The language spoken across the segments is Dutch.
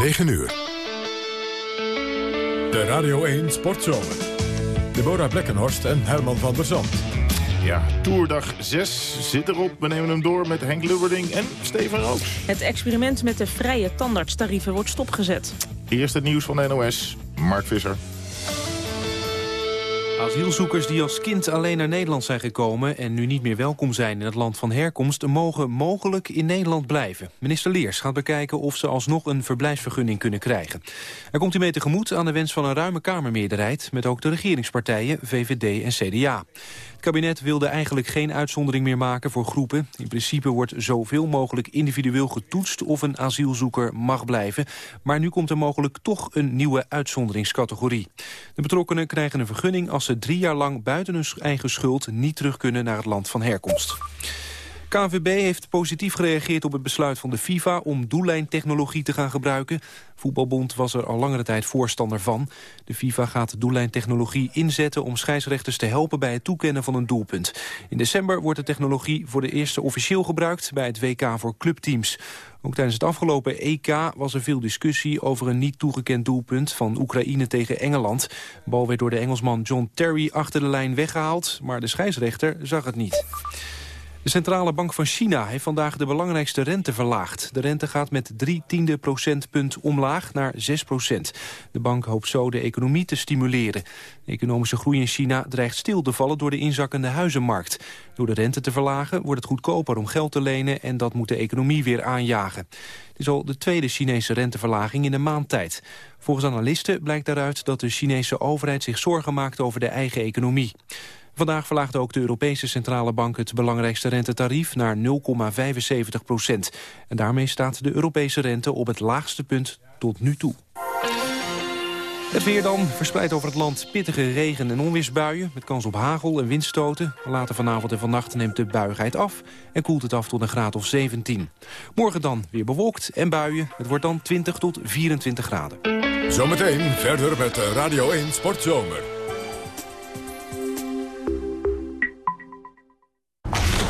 9 uur. De Radio 1 Sportzomer. Deborah Blekkenhorst en Herman van der Zand. Ja, toerdag 6 zit erop. We nemen hem door met Henk Lubberding en Steven Rooks. Het experiment met de vrije tandartstarieven wordt stopgezet. Eerst het nieuws van de NOS. Mark Visser. Asielzoekers die als kind alleen naar Nederland zijn gekomen... en nu niet meer welkom zijn in het land van herkomst... mogen mogelijk in Nederland blijven. Minister Leers gaat bekijken of ze alsnog een verblijfsvergunning kunnen krijgen. Er komt hiermee tegemoet aan de wens van een ruime Kamermeerderheid... met ook de regeringspartijen VVD en CDA. Het kabinet wilde eigenlijk geen uitzondering meer maken voor groepen. In principe wordt zoveel mogelijk individueel getoetst of een asielzoeker mag blijven. Maar nu komt er mogelijk toch een nieuwe uitzonderingscategorie. De betrokkenen krijgen een vergunning als ze drie jaar lang buiten hun eigen schuld niet terug kunnen naar het land van herkomst. KNVB heeft positief gereageerd op het besluit van de FIFA... om doellijntechnologie te gaan gebruiken. Voetbalbond was er al langere tijd voorstander van. De FIFA gaat doellijntechnologie inzetten om scheidsrechters te helpen... bij het toekennen van een doelpunt. In december wordt de technologie voor de eerste officieel gebruikt... bij het WK voor clubteams. Ook tijdens het afgelopen EK was er veel discussie over een niet toegekend doelpunt van Oekraïne tegen Engeland. De bal werd door de Engelsman John Terry achter de lijn weggehaald, maar de scheidsrechter zag het niet. De Centrale Bank van China heeft vandaag de belangrijkste rente verlaagd. De rente gaat met drie tiende procentpunt omlaag naar 6 procent. De bank hoopt zo de economie te stimuleren. De economische groei in China dreigt stil te vallen door de inzakkende huizenmarkt. Door de rente te verlagen wordt het goedkoper om geld te lenen... en dat moet de economie weer aanjagen. Het is al de tweede Chinese renteverlaging in een maand tijd. Volgens analisten blijkt daaruit dat de Chinese overheid zich zorgen maakt over de eigen economie. Vandaag verlaagde ook de Europese Centrale Bank het belangrijkste rentetarief naar 0,75 procent. En daarmee staat de Europese rente op het laagste punt tot nu toe. Het weer dan, verspreid over het land pittige regen- en onweersbuien... met kans op hagel en windstoten. Later vanavond en vannacht neemt de buigheid af... en koelt het af tot een graad of 17. Morgen dan weer bewolkt en buien. Het wordt dan 20 tot 24 graden. Zometeen verder met Radio 1 Sportzomer.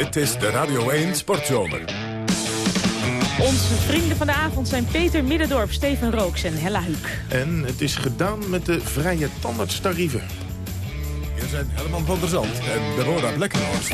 Dit is de Radio 1 Sportzomer. Onze vrienden van de avond zijn Peter Middendorp, Steven Rooks en Hella Huuk. En het is gedaan met de vrije tandartstarieven. Hier zijn Herman van der Zand en Deborah Blekkenhorst.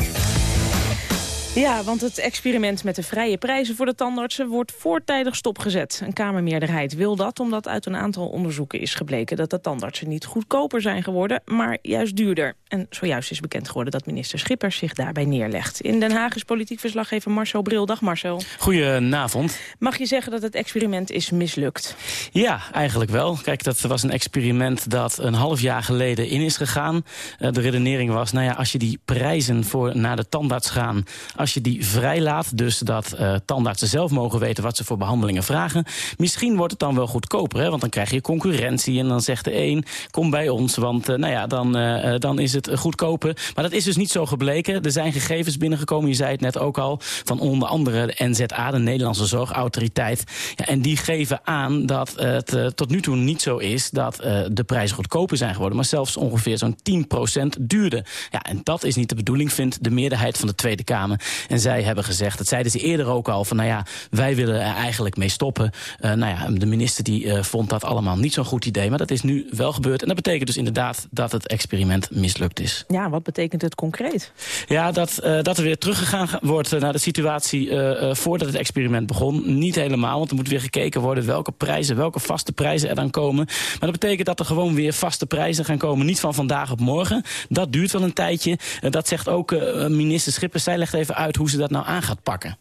Ja, want het experiment met de vrije prijzen voor de tandartsen wordt voortijdig stopgezet. Een Kamermeerderheid wil dat omdat uit een aantal onderzoeken is gebleken dat de tandartsen niet goedkoper zijn geworden, maar juist duurder. En zojuist is bekend geworden dat minister Schippers zich daarbij neerlegt. In Den Haag is politiek verslaggever Marcel Bril. Dag Marcel. Goedenavond. Mag je zeggen dat het experiment is mislukt? Ja, eigenlijk wel. Kijk, dat was een experiment dat een half jaar geleden in is gegaan. Uh, de redenering was, nou ja, als je die prijzen voor naar de tandarts gaan... als je die vrijlaat, dus dat uh, tandartsen zelf mogen weten... wat ze voor behandelingen vragen... misschien wordt het dan wel goedkoper, hè? want dan krijg je concurrentie... en dan zegt de een, kom bij ons, want uh, nou ja, dan, dan is het goedkoper. Maar dat is dus niet zo gebleken. Er zijn gegevens binnengekomen, je zei het net ook al... van onder andere de NZA, de Nederlandse Zorgautoriteit. Ja, en die geven aan dat het tot nu toe niet zo is... dat de prijzen goedkoper zijn geworden... maar zelfs ongeveer zo'n 10% duurder. Ja, en dat is niet de bedoeling, vindt de meerderheid van de Tweede Kamer. En zij hebben gezegd, dat zeiden ze eerder ook al... van nou ja, wij willen er eigenlijk mee stoppen. Uh, nou ja, de minister die uh, vond dat allemaal niet zo'n goed idee. Maar dat is nu wel gebeurd. En dat betekent dus inderdaad dat het experiment mislukt is. Ja, wat betekent het concreet? Ja, dat, uh, dat er weer teruggegaan wordt naar de situatie voordat het experiment begon. Niet helemaal, want er moet weer gekeken worden... welke prijzen, welke vaste prijzen er dan komen. Maar dat betekent dat er gewoon weer vaste prijzen gaan komen. Niet van vandaag op morgen. Dat duurt wel een tijdje. dat zegt ook minister Schippers. Zij legt even uit hoe ze dat nou aan gaat pakken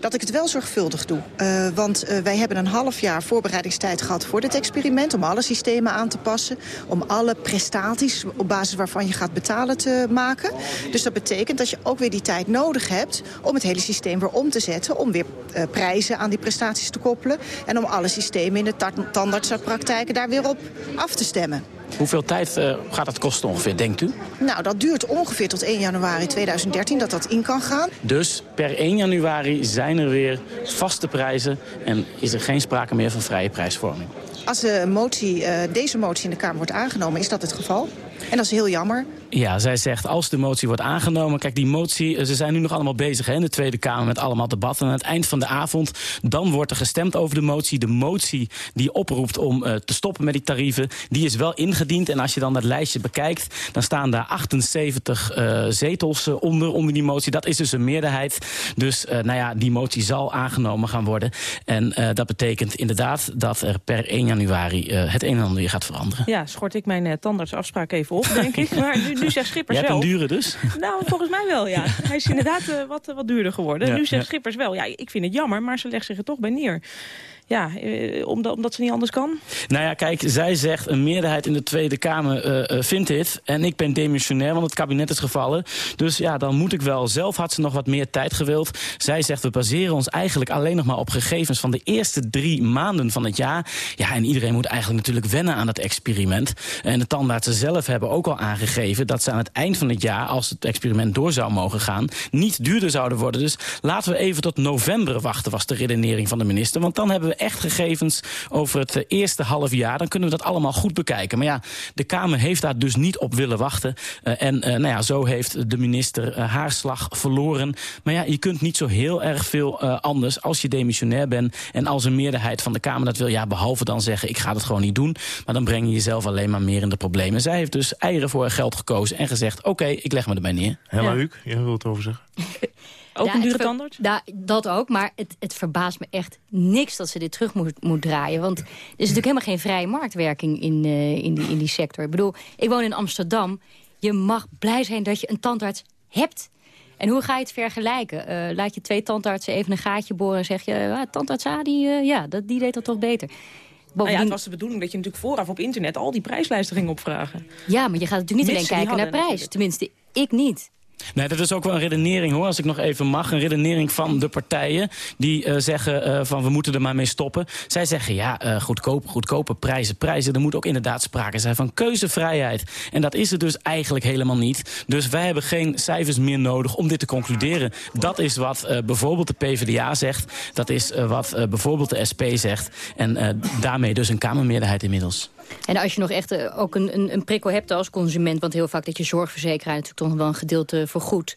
dat ik het wel zorgvuldig doe. Uh, want uh, wij hebben een half jaar voorbereidingstijd gehad voor dit experiment... om alle systemen aan te passen, om alle prestaties op basis waarvan je gaat betalen te maken. Dus dat betekent dat je ook weer die tijd nodig hebt om het hele systeem weer om te zetten... om weer uh, prijzen aan die prestaties te koppelen... en om alle systemen in de tandartspraktijken daar weer op af te stemmen. Hoeveel tijd uh, gaat dat kosten ongeveer, denkt u? Nou, dat duurt ongeveer tot 1 januari 2013 dat dat in kan gaan. Dus per 1 januari zijn er weer vaste prijzen... en is er geen sprake meer van vrije prijsvorming. Als de motie, uh, deze motie in de Kamer wordt aangenomen, is dat het geval. En dat is heel jammer. Ja, zij zegt als de motie wordt aangenomen... Kijk, die motie, eh, ze zijn nu nog allemaal bezig hè, in de Tweede Kamer... met allemaal debatten. En aan het eind van de avond, dan wordt er gestemd over de motie. De motie die oproept om uh, te stoppen met die tarieven... die is wel ingediend. En als je dan dat lijstje bekijkt... dan staan daar 78 uh, zetels onder, onder die motie. Dat is dus een meerderheid. Dus nou ja, die motie zal aangenomen gaan worden. En dat betekent inderdaad dat er per 1 januari... het een en ander weer gaat veranderen. Ja, schort ik mijn tandartsafspraak even op, denk ik. Maar nu, nu zegt Schippers wel... een dure dus? Nou, volgens mij wel, ja. Hij is inderdaad uh, wat, wat duurder geworden. Ja, nu zegt ja. Schippers wel, ja, ik vind het jammer, maar ze legt zich er toch bij neer. Ja, eh, omdat, omdat ze niet anders kan? Nou ja, kijk, zij zegt een meerderheid in de Tweede Kamer uh, vindt dit. En ik ben demissionair, want het kabinet is gevallen. Dus ja, dan moet ik wel. Zelf had ze nog wat meer tijd gewild. Zij zegt, we baseren ons eigenlijk alleen nog maar op gegevens... van de eerste drie maanden van het jaar. Ja, en iedereen moet eigenlijk natuurlijk wennen aan dat experiment. En de tandartsen zelf hebben ook al aangegeven... dat ze aan het eind van het jaar, als het experiment door zou mogen gaan... niet duurder zouden worden. Dus laten we even tot november wachten, was de redenering van de minister. Want dan hebben we echt gegevens over het eerste half jaar... dan kunnen we dat allemaal goed bekijken. Maar ja, de Kamer heeft daar dus niet op willen wachten. Uh, en uh, nou ja, zo heeft de minister uh, haar slag verloren. Maar ja, je kunt niet zo heel erg veel anders als je demissionair bent... en als een meerderheid van de Kamer dat wil... ja, behalve dan zeggen, ik ga het gewoon niet doen... maar dan breng je jezelf alleen maar meer in de problemen. Zij heeft dus eieren voor haar geld gekozen en gezegd... oké, okay, ik leg me erbij neer. Hella ja. Huuk, jij wil het over zeggen? Ook ja, een dure tandarts? Da, dat ook, maar het, het verbaast me echt niks dat ze dit terug moet, moet draaien. Want er is natuurlijk helemaal geen vrije marktwerking in, uh, in, die, in die sector. Ik bedoel, ik woon in Amsterdam. Je mag blij zijn dat je een tandarts hebt. En hoe ga je het vergelijken? Uh, laat je twee tandartsen even een gaatje boren en zeg je... Ah, tandarts A, die, uh, ja, dat, die deed dat toch beter. Bovendien... Nou ja, het was de bedoeling dat je natuurlijk vooraf op internet al die prijslijsten ging opvragen. Ja, maar je gaat natuurlijk niet Mits alleen kijken naar prijs. Natuurlijk. Tenminste, ik niet. Nee, dat is ook wel een redenering hoor, als ik nog even mag. Een redenering van de partijen die uh, zeggen uh, van we moeten er maar mee stoppen. Zij zeggen ja, uh, goedkoop, goedkope prijzen, prijzen. Er moet ook inderdaad sprake zijn van keuzevrijheid. En dat is er dus eigenlijk helemaal niet. Dus wij hebben geen cijfers meer nodig om dit te concluderen. Dat is wat bijvoorbeeld de PvdA zegt. Dat is wat bijvoorbeeld de SP zegt. En daarmee dus een Kamermeerderheid inmiddels. En als je nog echt uh, ook een, een, een, prikkel hebt als consument... want heel vaak dat je zorgverzekeraar natuurlijk toch wel een gedeelte vergoedt...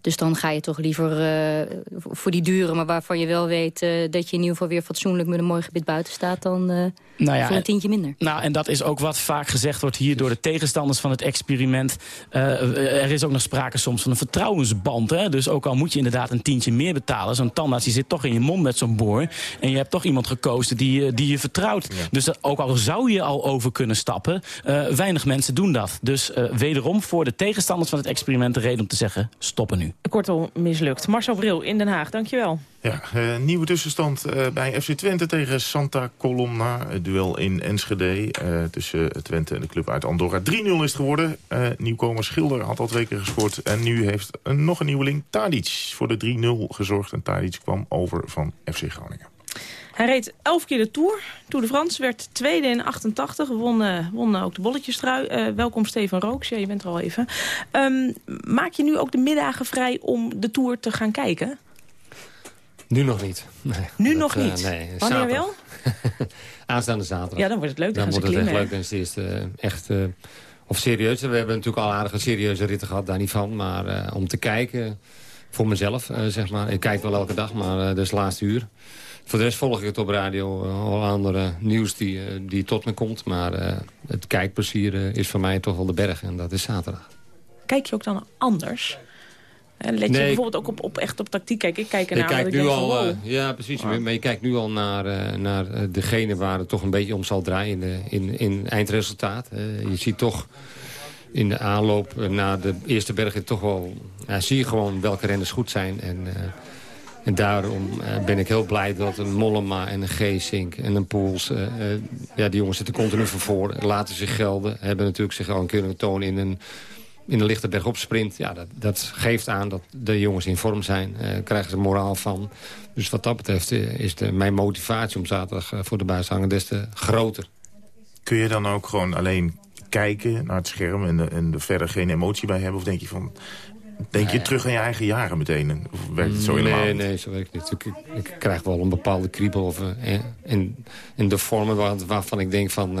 Dus dan ga je toch liever uh, voor die dure, maar waarvan je wel weet... Uh, dat je in ieder geval weer fatsoenlijk met een mooi gebit buiten staat... dan uh, nou ja, voor een tientje minder. Nou, en dat is ook wat vaak gezegd wordt hier door de tegenstanders van het experiment. er is ook nog sprake soms van een vertrouwensband. Hè? Dus ook al moet je inderdaad een tientje meer betalen... zo'n tandarts die zit toch in je mond met zo'n boor... en je hebt toch iemand gekozen die, die je vertrouwt. Ja. Dus dat, ook al zou je al over kunnen stappen... weinig mensen doen dat. Dus wederom voor de tegenstanders van het experiment... de reden om te zeggen, stoppen nu. Kortom, mislukt. Marcel Bril in Den Haag, dankjewel. Ja, uh, nieuwe tussenstand uh, bij FC Twente tegen Santa Colomna. Het duel in Enschede uh, tussen Twente en de club uit Andorra. 3-0 is geworden. nieuwkomer Schilder had al twee keer gescoord. En nu heeft nog een nieuweling Tadic voor de 3-0 gezorgd. En Tadic kwam over van FC Groningen. Hij reed elf keer de Tour. Tour de France werd tweede in 88. Won, uh, won ook de bolletjestrui. Uh, welkom Steven Rooks. Ja, je bent er al even. Um, maak je nu ook de middagen vrij om de Tour te gaan kijken? Nu nog niet. Nee, nu dat, nog uh, niet? Nee, Wanneer zaterdag. wel? Aanstaande zaterdag. Ja, dan wordt het leuk. Dan, dan wordt het echt leuk. Dan is het eerst echt... of serieus. We hebben natuurlijk al aardige serieuze ritten gehad, daar niet van. Maar om te kijken voor mezelf, zeg maar. Ik kijk wel elke dag, maar dat is het laatste uur. Voor de rest volg ik het op radio, al andere nieuws die, die tot me komt. Maar het kijkplezier is voor mij toch wel de berg en dat is zaterdag. Kijk je ook dan anders? Let je bijvoorbeeld ook op, op echt op tactiek kijken? Ik kijk ernaar kijk nu al, uh, Ja, precies. Maar je kijkt nu al naar, uh, naar degene waar het toch een beetje om zal draaien in, in, in eindresultaat. Uh, je ziet toch in de aanloop naar de eerste bergen toch wel... Ja, zie je gewoon welke renners goed zijn. En, en daarom ben ik heel blij dat een Mollema en een Geesink en een Poels... ja, die jongens zitten continu van voor, laten zich gelden. Hebben natuurlijk zich al kunnen tonen in een in de lichte berg. Ja, dat, dat geeft aan dat de jongens in vorm zijn. Uh, krijgen ze moraal van. Dus wat dat betreft is de, mijn motivatie om zaterdag voor de buis te hangen des te groter. Kun je dan ook gewoon alleen kijken naar het scherm en, en er verder geen emotie bij hebben? Of denk je van... Denk je terug aan je eigen jaren meteen? Of werkt het zo helemaal Nee, nee, zo werkt het niet. Ik, ik, krijg wel een bepaalde kriebel of, in, in de vormen waar, waarvan ik denk van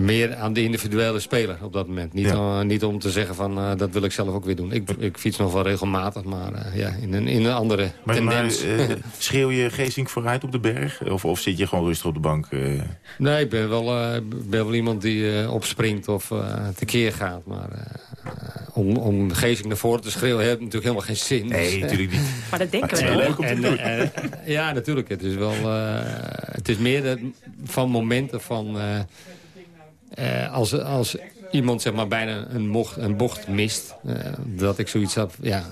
meer aan de individuele speler op dat moment. Niet, niet om te zeggen van uh, dat wil ik zelf ook weer doen. Ik, ik fiets nog wel regelmatig, maar uh, ja, in, een, in een andere maar, tendens. Maar, uh, schreeuw je Geesink vooruit op de berg? Of, of zit je gewoon rustig op de bank? Nee, ik ben wel, ben wel iemand die opspringt of tekeer gaat. Maar om, om Geesink naar voren te schreeuwen heeft natuurlijk helemaal geen zin. Nee, natuurlijk niet. maar dat denken we wel. leuk om te doen. ja, natuurlijk. Het is, wel, het is meer van momenten van... Uh, als, als iemand zeg maar, bijna een, mocht, een bocht mist, uh, dat ik zoiets heb, ja,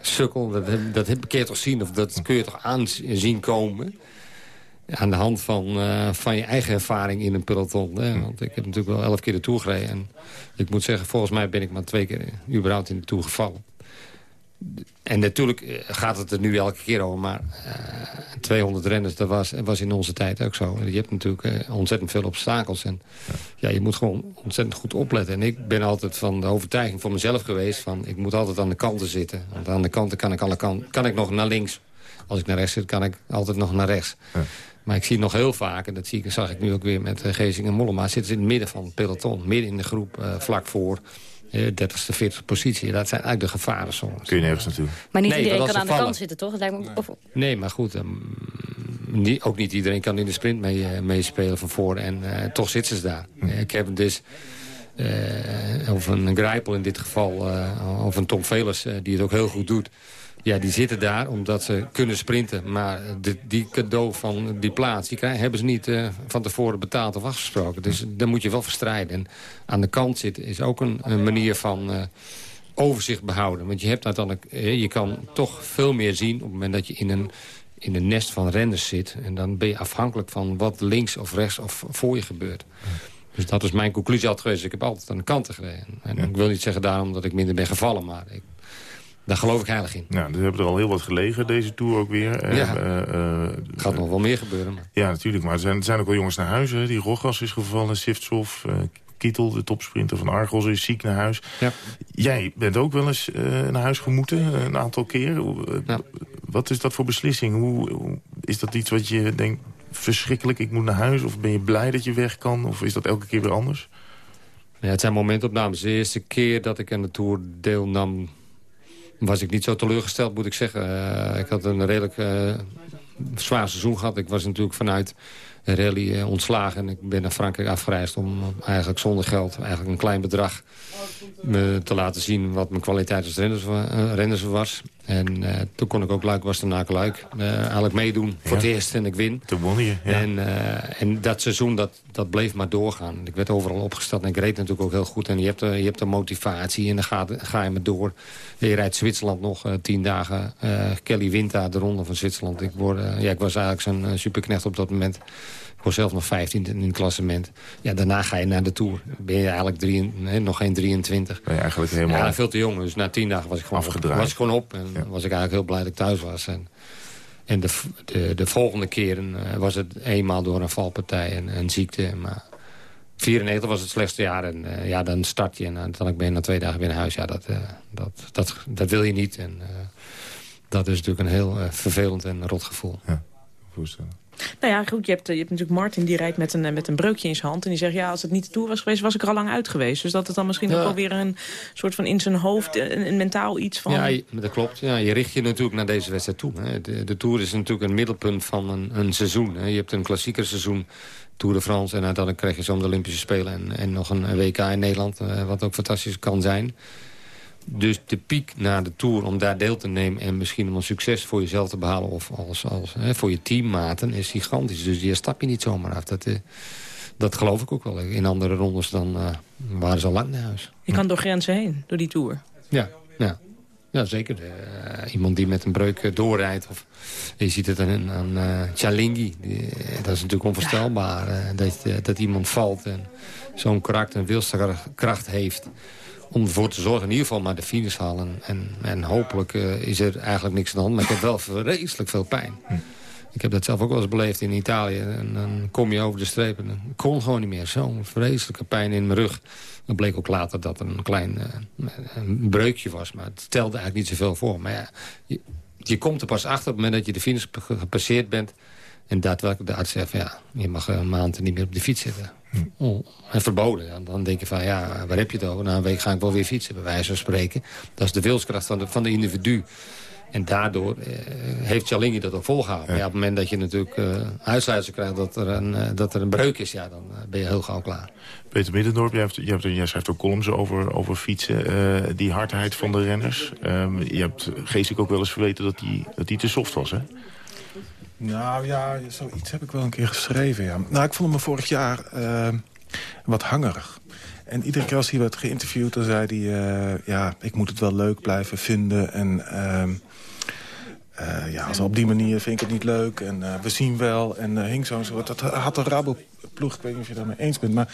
sukkel, dat, dat heb ik keer toch zien, of dat kun je toch aanzien komen. Aan de hand van, uh, van je eigen ervaring in een peloton. Hè? Want ik heb natuurlijk wel elf keer de Tour gereden. En ik moet zeggen, volgens mij ben ik maar twee keer überhaupt in de Tour gevallen en natuurlijk eh, gaat het er nu elke keer over, maar uh, eh, 200 renners, dat was, was in onze tijd ook zo. Je hebt natuurlijk uh, ontzettend veel obstakels. En ja. je moet gewoon ontzettend goed opletten. En ik ben altijd van de overtuiging voor mezelf geweest... van ik moet altijd aan de kanten zitten. Want aan de kanten kan ik, alle kanten, kan ik nog naar links. Als ik naar rechts zit, kan ik altijd nog naar rechts. Ja. Maar ik zie nog heel vaak, en dat zie ik, zag ik nu ook weer met Gezing en Mollema... zitten ze in het midden van het peloton, midden in de groep, vlak voor... 30ste, 40 positie. Dat zijn eigenlijk de gevaren soms. Kun je nergens naartoe. Maar niet iedereen kan aan de kant zitten, toch? lijkt me, of... Nee, maar goed. Um, ook niet iedereen kan in de sprint meespelen mee, uh, van voor. En uh, toch zitten ze daar. Hm. ik heb dus... Uh, of een Grijpel in dit geval, of een Tom Velers, die het ook heel goed doet. Ja, die zitten daar omdat ze kunnen sprinten. Maar de, die cadeau van die plaats, die krijgen, hebben ze niet uh, van tevoren betaald of afgesproken. Dus dan moet je wel verstrijden. En aan de kant zitten is ook een, een manier van uh, overzicht behouden. Want je, hebt uiteindelijk, uh, je kan toch veel meer zien op het moment dat je in een, in een nest van renners zit. En dan ben je afhankelijk van wat links of rechts of voor je gebeurt. Dus dat is mijn conclusie altijd geweest. Ik heb altijd aan de kanten gereden. En ik wil niet zeggen daarom dat ik minder ben gevallen, maar... Ik, daar geloof ik heilig in. Nou, er hebben er al heel wat gelegen, deze Tour ook weer. Ja, uh, uh, gaat nog wel meer gebeuren. Maar. Ja, natuurlijk. Maar er zijn, er zijn ook wel jongens naar huis. Hè. Die Rogas is gevallen, Siftsov, uh, Kittel, de topsprinter van Argos, is ziek naar huis. Ja. Jij bent ook wel eens naar huis gemoeten, een aantal keer. Ja. Wat is dat voor beslissing? Hoe, hoe, is dat iets wat je denkt, verschrikkelijk, ik moet naar huis? Of ben je blij dat je weg kan? Of is dat elke keer weer anders? Ja, het zijn momentopnames. De eerste keer dat ik aan de Tour deelnam was ik niet zo teleurgesteld, moet ik zeggen. Uh, ik had een redelijk uh, zwaar seizoen gehad. Ik was natuurlijk vanuit rally uh, ontslagen. En ik ben naar Frankrijk afgereisd om eigenlijk zonder geld, eigenlijk een klein bedrag, me te laten zien wat mijn kwaliteit als renners, was. En uh, toen kon ik ook Luik was de Luik uh, eigenlijk meedoen voor het eerst en ik win. Toen won je, ja. En, uh, en dat seizoen, dat, dat bleef maar doorgaan. Ik werd overal opgesteld en ik reed natuurlijk ook heel goed. En je hebt, je hebt de motivatie en dan ga, ga je maar door. Je rijdt Zwitserland nog tien dagen. Kelly wint daar de ronde van Zwitserland. Ik, word, ja, ik was eigenlijk zo'n superknecht op dat moment. Zelf nog 15 in het klassement. Ja, daarna ga je naar de Tour. Ben je eigenlijk drie, nee, nog geen 23. Ben je eigenlijk helemaal... Ja, veel te jong. Dus na tien dagen was ik gewoon afgedraaid. Op, was ik gewoon op. En ja. was ik eigenlijk heel blij dat ik thuis was. En, en de, de, de volgende keren uh, was het eenmaal door een valpartij en een ziekte. Maar 94 was het slechtste jaar. En uh, ja, dan start je en dan ben je na twee dagen weer naar huis. Ja, dat, uh, dat, dat, dat wil je niet. En dat is natuurlijk een heel vervelend en rot gevoel. Ja, voorstellen. Nou ja, goed, je hebt, je hebt natuurlijk Martin die rijdt met een, met een breukje in zijn hand. En die zegt, ja, als het niet de Tour was geweest, was ik er al lang uit geweest. Dus dat het dan misschien ook wel weer een soort van in zijn hoofd, een, een mentaal iets van... Ja, dat klopt. Ja, je richt je natuurlijk naar deze wedstrijd toe. Hè. De, de Tour is natuurlijk een middelpunt van een, een seizoen. Hè. Je hebt een klassieker seizoen, Tour de France... en uiteindelijk krijg je zo de Olympische Spelen en, en nog een WK in Nederland... Eh, wat ook fantastisch kan zijn. Dus de piek naar de Tour om daar deel te nemen... en misschien om een succes voor jezelf te behalen... of als, als, hè, voor je teammaten, is gigantisch. Dus die stap je niet zomaar af. Dat, uh, dat geloof ik ook wel. In andere rondes dan uh, waren ze al lang naar huis. Je kan door grenzen heen, door die Tour. Ja, ja. Ja, zeker. Uh, iemand die met een breuk doorrijdt. Of, je ziet het aan, aan Chalingi. Dat is natuurlijk onvoorstelbaar. Ja. dat, dat iemand valt en zo'n karakter en wilskracht heeft om ervoor te zorgen, in ieder geval maar de finish halen. En, en hopelijk uh, is er eigenlijk niks aan de hand. Maar ik heb wel vreselijk veel pijn. Ik heb dat zelf ook wel eens beleefd in Italië. En dan kom je over de streep en ik kon gewoon niet meer. Zo'n vreselijke pijn in mijn rug. Dan bleek ook later dat er een klein uh, een breukje was. Maar het stelde eigenlijk niet zoveel voor. Maar ja, je, komt er pas achter op het moment dat je de finish gepasseerd bent... En daadwerkelijk de arts zegt ja, je mag een maand niet meer op de fiets zitten. Hm. Oh, en verboden. Dan denk je van ja, waar heb je het over? Na een week ga ik wel weer fietsen, bij wijze van spreken. Dat is de wilskracht van de, van de individu. En daardoor eh, heeft Chalingi dat ook volgehouden. Ja. Maar ja, op het moment dat je natuurlijk uh, uitsluitsel krijgt dat er, een, uh, dat er een breuk is... Ja, dan uh, ben je heel gauw klaar. Peter Middendorp, jij, hebt, jij, hebt, jij schrijft ook columns over, over fietsen. die hardheid van de renners. Um, je hebt geestelijk ook wel eens verweten dat die, dat die te soft was, hè? Nou ja, zoiets heb ik wel een keer geschreven, ja. Nou, ik vond hem vorig jaar uh, wat hangerig. En iedere keer als hij werd geïnterviewd, dan zei hij... Uh, ja, ik moet het wel leuk blijven vinden. En uh, uh, ja, als op die manier vind ik het niet leuk. En uh, we zien wel. En uh, hing zo'n soort... Dat had de Rabo-ploeg, ik weet niet of je het daarmee eens bent... maar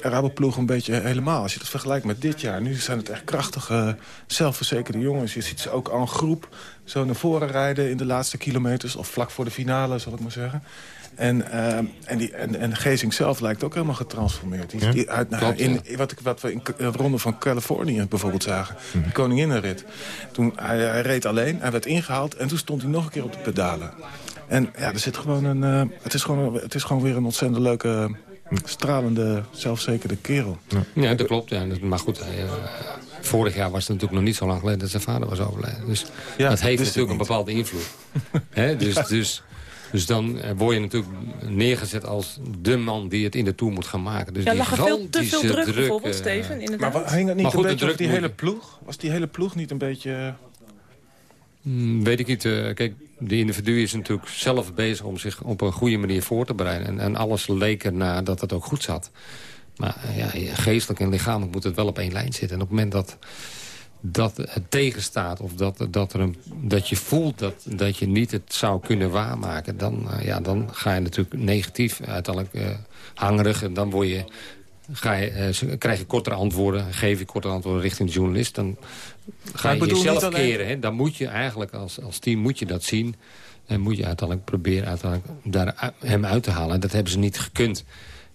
Rabo-ploeg een beetje helemaal. Als je dat vergelijkt met dit jaar. Nu zijn het echt krachtige, zelfverzekerde jongens. Je ziet ze ook een groep zo naar voren rijden in de laatste kilometers. Of vlak voor de finale, zal ik maar zeggen. En, uh, en, die, en, en Gezing zelf lijkt ook helemaal getransformeerd. Die, ja, die uit, nou, klopt, in, ja. wat, ik, wat we in de ronde van Californië bijvoorbeeld zagen. Mm. De koninginnenrit. Toen, hij, hij, reed alleen, hij werd ingehaald en toen stond hij nog een keer op de pedalen. En ja, er zit gewoon een, uh, het, is gewoon, het is gewoon weer een ontzettend leuke, stralende, zelfzekerde kerel. Ja, ja dat klopt. Ja. Maar goed, hij, uh, vorig jaar was het natuurlijk nog niet zo lang geleden dat zijn vader was overleden. Dus ja, dat heeft natuurlijk een bepaalde invloed. He, dus... dus dus dan word je natuurlijk neergezet als de man die het in de Tour moet gaan maken. Dus ja, lag er veel te veel druk, druk bijvoorbeeld, uh, Steven, inderdaad. Maar hing het niet goed, een beetje die hele ploeg? Was die hele ploeg niet een beetje... Hmm, weet ik niet. Uh, kijk, de individu is natuurlijk zelf bezig om zich op een goede manier voor te bereiden. En, en alles leek ernaar dat het ook goed zat. Maar uh, ja, geestelijk en lichamelijk moet het wel op één lijn zitten. En op het moment dat dat het tegenstaat of dat, dat, er een, dat je voelt dat, dat je niet het zou kunnen waarmaken... dan, uh, ja, dan ga je natuurlijk negatief uiteindelijk uh, hangerig... en dan word je, ga je, uh, krijg je kortere antwoorden, geef je kortere antwoorden richting de journalist... dan ga je jezelf alleen... keren. Hè? Dan moet je eigenlijk als, als team moet je dat zien... en moet je uiteindelijk proberen uiteindelijk daar, hem uit te halen. En dat hebben ze niet gekund.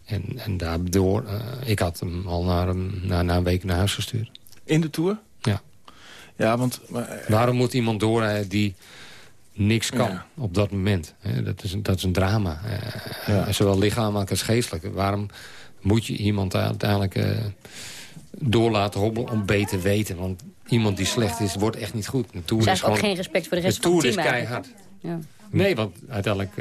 En, en daardoor, ik had hem al naar, na, na een week naar huis gestuurd. In de Tour? Ja. Want... Maar, uh, Waarom moet iemand doorrijden die niks kan ja. op dat moment? Dat, is, dat is een drama. Uh, ja. Zowel lichamelijk als geestelijk. Waarom moet je iemand uiteindelijk door laten hobbelen om beter te weten? Want iemand die slecht is, wordt echt niet goed. De Tour dus is gewoon, ook geen respect voor de rest de van het team is keihard. Ja. Nee, want uiteindelijk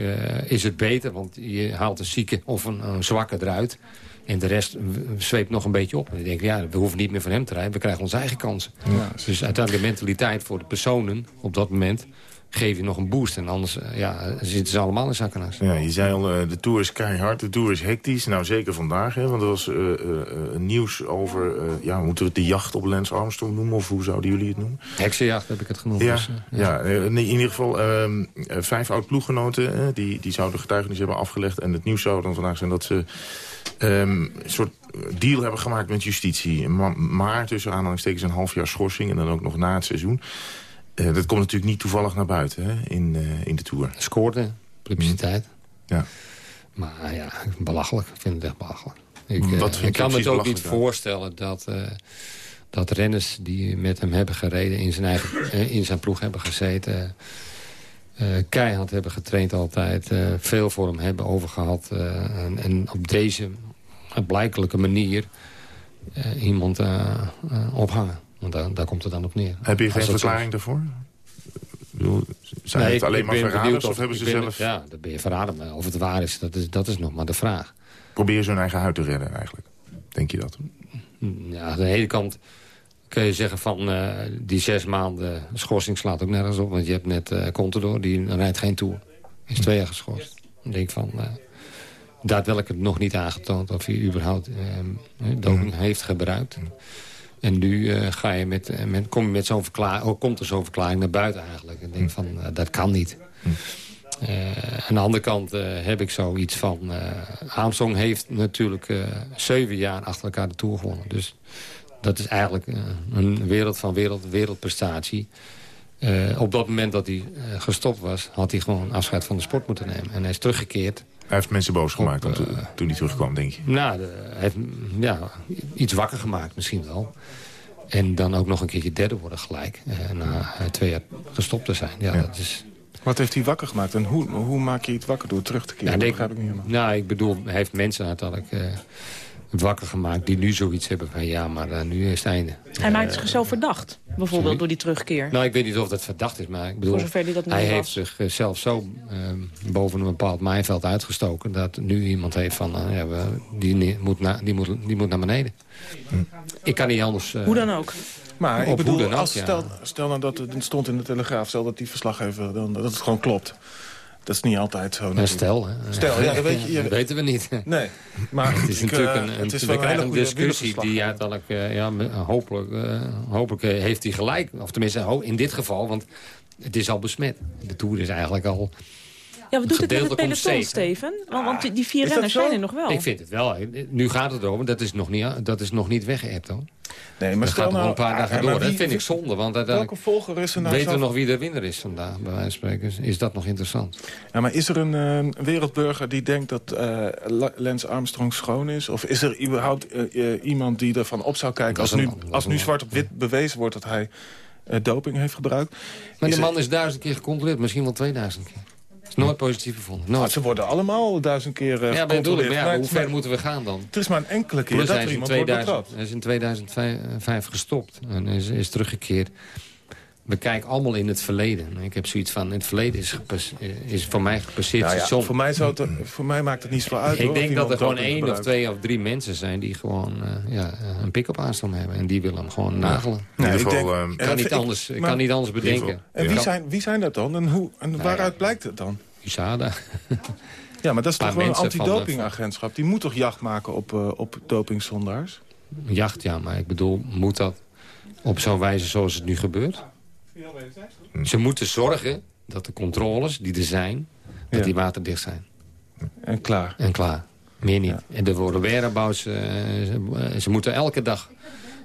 is het beter. Want je haalt een zieke of een, een zwakke eruit. En de rest zweept nog een beetje op. En ik denk, ja, we hoeven niet meer van hem te rijden. We krijgen onze eigen kansen. Ja, dus uiteindelijk de mentaliteit voor de personen op dat moment geef je nog een boost. En anders ja, zitten ze allemaal in zakkenas. Ja, je zei al, de Tour is keihard, de Tour is hectisch. Nou, zeker vandaag, hè, want er was uh, uh, nieuws over... Ja, moeten we het de jacht op Lance Armstrong noemen? Of hoe zouden jullie het noemen? Heksenjacht heb ik het genoemd. Ja, dus, ja. ja in ieder geval ehm, vijf oud-ploeggenoten... die, die zouden getuigenis hebben afgelegd. En het nieuws zou dan vandaag zijn dat ze... Um, een soort deal hebben gemaakt met justitie. Maar, maar tussen aanhalingstekens een half jaar schorsing... en dan ook nog na het seizoen. Uh, dat komt natuurlijk niet toevallig naar buiten hè, in, uh, in de Tour. Scoorde, publiciteit. Mm. Ja. Maar ja, belachelijk. Ik vind het echt belachelijk. Ik, uh, ik kan me het ook niet voorstellen dat, dat renners die met hem hebben gereden... in zijn, eigen, in zijn ploeg hebben gezeten... keihard hebben getraind altijd. veel voor hem hebben overgehad. En, en, op deze blijkelijke manier iemand ophangen. Want daar, daar, komt het dan op neer. Heb je geen verklaring daarvoor? Bedoel, zijn nee, het alleen maar verraders of, hebben ze zelf... Ja, dat ben je verraden. Maar of het waar is dat, is, dat is nog maar de vraag. Probeer zo'n eigen huid te redden eigenlijk? Denk je dat? Ja, aan de ene kant kun je zeggen van uh, die zes maanden schorsing slaat ook nergens op. Want je hebt net uh, Contador, die rijdt geen Tour. Is twee jaar geschorst. Dan denk ik van, uh, daadwerkelijk nog niet aangetoond of hij überhaupt doping heeft gebruikt. En nu ga je met, met, kom je met zo'n verklaring, oh, komt er zo'n verklaring naar buiten eigenlijk. En denk van, dat kan niet. Uh, aan de andere kant uh, heb ik zoiets van... Uh, Armstrong heeft natuurlijk zeven jaar achter elkaar de Tour gewonnen. Dus dat is eigenlijk een wereld van wereld, wereldprestatie. op dat moment dat hij gestopt was... had hij gewoon afscheid van de sport moeten nemen. En hij is teruggekeerd. Hij heeft mensen boos gemaakt op, toen hij terugkwam, denk je? Nou, hij heeft ja, iets wakker gemaakt misschien wel. En dan ook nog een keertje derde worden gelijk. na twee jaar gestopt te zijn. Ja, ja. dat is wat heeft hij wakker gemaakt? En hoe, hoe maak je het wakker door terug te keren? Ja, ik, ik niet nou, ik bedoel, hij heeft mensen uiteindelijk uh, wakker gemaakt... die nu zoiets hebben van ja, maar uh, nu is het einde. Hij uh, maakt zichzelf verdacht, bijvoorbeeld, door die terugkeer. Nou, ik weet niet of dat verdacht is, maar ik bedoel... hij, hij heeft zichzelf zo boven een bepaald maaiveld uitgestoken... dat nu iemand heeft van, ja, we, die, moet na, die, moet, die moet naar beneden. Hm. Ik kan niet anders... hoe dan ook. Maar ik bedoel, als, stel, stel nou dat het stond in de Telegraaf... stel dat die verslaggever, dan, dat het gewoon klopt. Dat is niet altijd zo. Stel, hè. Stel, ja, dat, weet je, dat weten we niet. Nee, maar het is natuurlijk een, een, we krijgen een discussie die uiteindelijk, uh, ja, hopelijk, uh, hopelijk heeft hij gelijk. Of tenminste, in dit geval, want het is al besmet. De Tour is eigenlijk al ja, wat doet het met het peloton, Steven? Want, want die vier renners zijn er nog wel. Ik vind het wel. Nu gaat het erover. Dat is nog niet, dat is nog niet weggeëpt, hoor. Nee, maar dat stel gaat nou, nog een paar dagen door. dat vind ik zonde. Want welke volger is er nou weten we nog wie de winnaar is vandaag, bij wijze van spreken. Is dat nog interessant? Ja, maar is er een uh, wereldburger die denkt dat uh, Lance Armstrong schoon is? Of is er überhaupt uh, iemand die ervan op zou kijken... als, nu, als nu zwart op wit bewezen wordt dat hij doping heeft gebruikt? Maar de man is duizend keer gecontroleerd. Misschien wel 2000 keer nooit positief bevonden. Nooit. ze worden allemaal duizend keer uh, Ja, bedoel ik. Ja, hoe ver moeten we gaan dan? Het is maar een enkele keer Plus dat er iemand 2000, wordt Hij is in 2005 gestopt en is, is teruggekeerd. We kijken allemaal in het verleden. Ik heb zoiets van, in het verleden is, is voor mij gepasseerd. Nou ja, voor, mij zou het, voor mij maakt het niet zoveel uit. Ik denk dat er gewoon één of twee of drie mensen zijn... die gewoon uh, ja, een pick-up aanstand hebben. En die willen hem gewoon nagelen. Ja, ik denk, um, kan, niet anders, ik kan niet anders bedenken. En wie zijn, wie zijn dat dan? En, hoe, en nou waaruit blijkt het dan? USADA. ja, maar dat is toch gewoon een antidopingagentschap? Die moet toch jacht maken op, uh, op dopingzondaars? Jacht, ja, maar ik bedoel, moet dat op zo'n wijze zoals het nu gebeurt? Ze moeten zorgen dat de controles die er zijn, dat die waterdicht zijn. En klaar. En klaar. Meer niet. En er worden whereabouts. Uh, ze, ze, moeten elke dag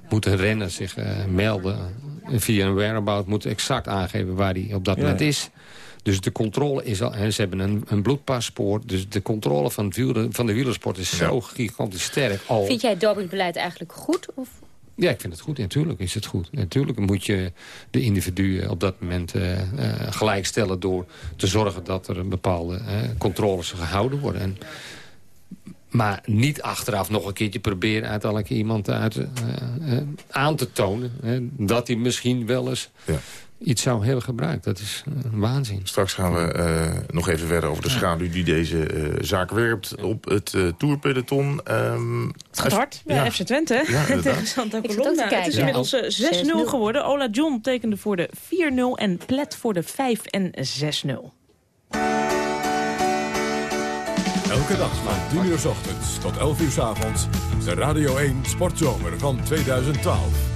moeten renners zich uh, melden. Via een whereabout moeten exact aangeven waar die op dat moment is. Dus de controle is al... En ze hebben een, een bloedpaspoort. Dus de controle van, van de wielersport is zo gigantisch sterk. Al. Vind jij het dopingbeleid eigenlijk goed? Of? Ja, ik vind het goed. Natuurlijk is het goed. Natuurlijk moet je de individuen op dat moment uh, uh, gelijkstellen... door te zorgen dat er een bepaalde uh, controles gehouden worden. En, maar niet achteraf nog een keertje proberen uiteindelijk iemand uit, aan te tonen... dat hij misschien wel eens... Ja iets zou hebben gebruikt. Dat is een waanzin. Straks gaan we uh, nog even verder over de schaduw die deze uh, zaak werpt op het uh, tourpeloton. Um, het gaat hard bij ja. FC Twente ja, tegen Santa Coloma. Het is inmiddels 6-0 geworden. Ola John tekende voor de 4-0 en Plet voor de 5 en 6-0. Elke dag van 10 uur s ochtends tot 11 uur s avonds. De Radio 1 Sportzomer van 2012.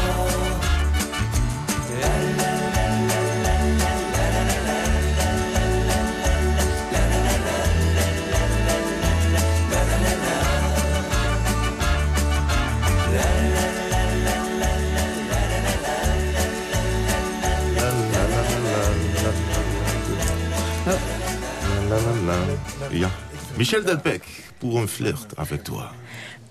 Michel Delpech, pour un flirt avec toi.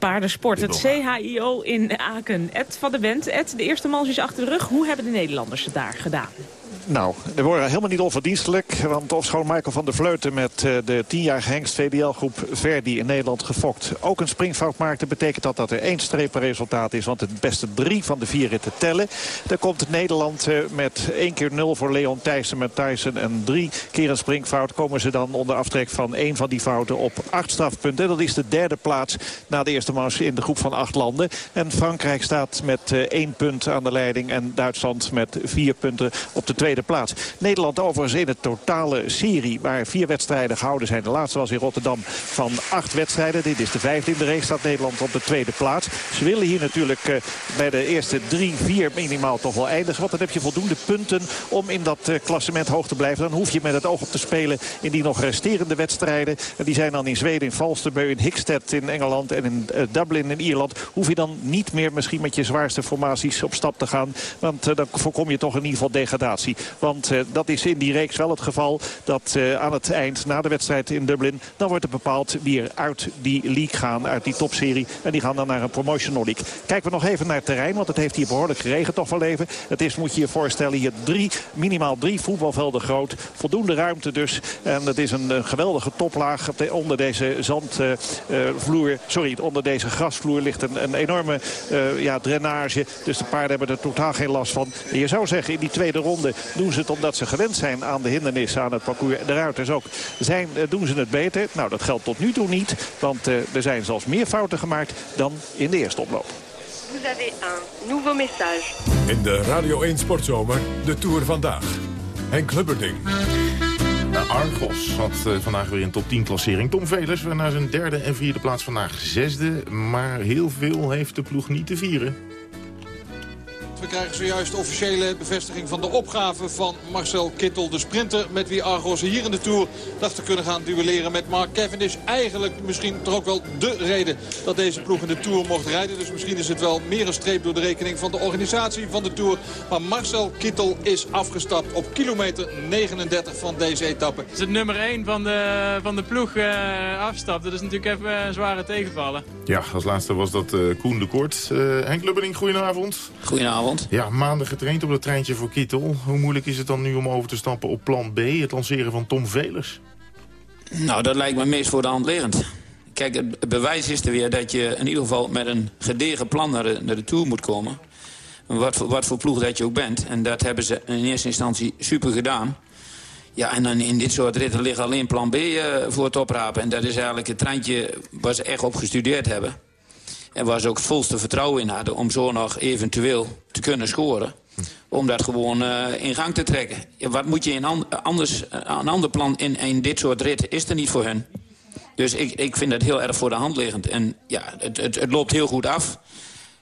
Paardensport, het CHIO in Aken. Ed van de Bent, Ed, de eerste mansjes achter de rug. Hoe hebben de Nederlanders het daar gedaan? Nou, we worden helemaal niet onverdienstelijk. Want ofschoon Michael van der Vleuten met uh, de 10-jarige hengst VBL-groep Verdi in Nederland gefokt... ook een springfout maakte, betekent dat dat er één strepenresultaat is. Want het beste drie van de vier ritten tellen. Dan komt Nederland uh, met één keer nul voor Leon Thijssen met Tyson... en drie keer een springfout komen ze dan onder aftrek van één van die fouten op acht strafpunten. Dat is de derde plaats na de eerste in de groep van acht landen. En Frankrijk staat met uh, één punt aan de leiding en Duitsland met vier punten op de tweede plaats. Nederland overigens in het totale serie waar vier wedstrijden gehouden zijn. De laatste was in Rotterdam van acht wedstrijden. Dit is de vijfde in de race. Staat Nederland op de tweede plaats. Ze willen hier natuurlijk uh, bij de eerste drie, vier minimaal toch wel eindigen. Want dan heb je voldoende punten om in dat uh, klassement hoog te blijven. Dan hoef je met het oog op te spelen in die nog resterende wedstrijden. En die zijn dan in Zweden, in Falsterbo, in Hickstead in Engeland en in Dublin in Ierland. Hoef je dan niet meer misschien met je zwaarste formaties op stap te gaan. Want dan voorkom je toch in ieder geval degradatie. Want uh, dat is in die reeks wel het geval dat aan het eind, na de wedstrijd in Dublin... dan wordt er bepaald wie er uit die league gaan, uit die topserie. En die gaan dan naar een promotional league. Kijken we nog even naar het terrein, want het heeft hier behoorlijk geregend toch wel even. Het is, moet je je voorstellen, hier drie, minimaal drie voetbalvelden groot. Voldoende ruimte dus. En het is een, geweldige toplaag. Onder deze zandvloer, sorry, onder deze grasvloer ligt een, een enorme ja, drainage. Dus de paarden hebben er totaal geen last van. En je zou zeggen, in die tweede ronde doen ze het omdat ze gewend zijn aan de hindernissen aan het parcours. De ruiters ook. Zijn, doen ze het beter? Nou, dat geldt tot nu toe niet. Want uh, er zijn zelfs meer fouten gemaakt dan in de eerste oploop. Vous avez un nouveau message. In de Radio 1 Sportzomer, de Tour vandaag. Henk Lubberding. Argos had uh, vandaag weer een top 10 klassering. Tom Velers werd naar zijn derde en vierde plaats vandaag zesde. Maar heel veel heeft de ploeg niet te vieren. We krijgen zojuist officiële bevestiging van de opgave van Marcel Kittel. De sprinter met wie Argos hier in de Tour dacht te kunnen gaan duelleren met Mark Cavendish. Eigenlijk misschien toch ook wel de reden dat deze ploeg in de Tour mocht rijden. Dus misschien is het wel meer een streep door de rekening van de organisatie van de Tour. Maar Marcel Kittel is afgestapt op kilometer 39 van deze etappe. Als het nummer 1 van de, van de ploeg uh, afstapt, dat is natuurlijk even een zware tegenvallen. Ja, als laatste was dat uh, Koen de Kort. Uh, Henk Lubbening, goedenavond. Goedenavond. Ja, maanden getraind op het treintje voor Kittel. Hoe moeilijk is het dan nu om over te stappen op plan B, het lanceren van Tom Velers? Nou, dat lijkt me meest voor de hand liggend. Kijk, het bewijs is er weer dat je in ieder geval met een gedegen plan naar de, naar de Tour moet komen. Wat voor, wat voor ploeg dat je ook bent. En dat hebben ze in eerste instantie super gedaan. Ja, en dan in dit soort ritten ligt alleen plan B uh, voor het oprapen. En dat is eigenlijk het treintje waar ze echt op gestudeerd hebben. En waar ze ook het volste vertrouwen in hadden om zo nog eventueel te kunnen scoren. Om dat gewoon uh, in gang te trekken. Wat moet je in an anders, een ander plan in, in dit soort ritten is er niet voor hun. Dus ik, ik vind dat heel erg voor de hand liggend. En ja, het, het loopt heel goed af.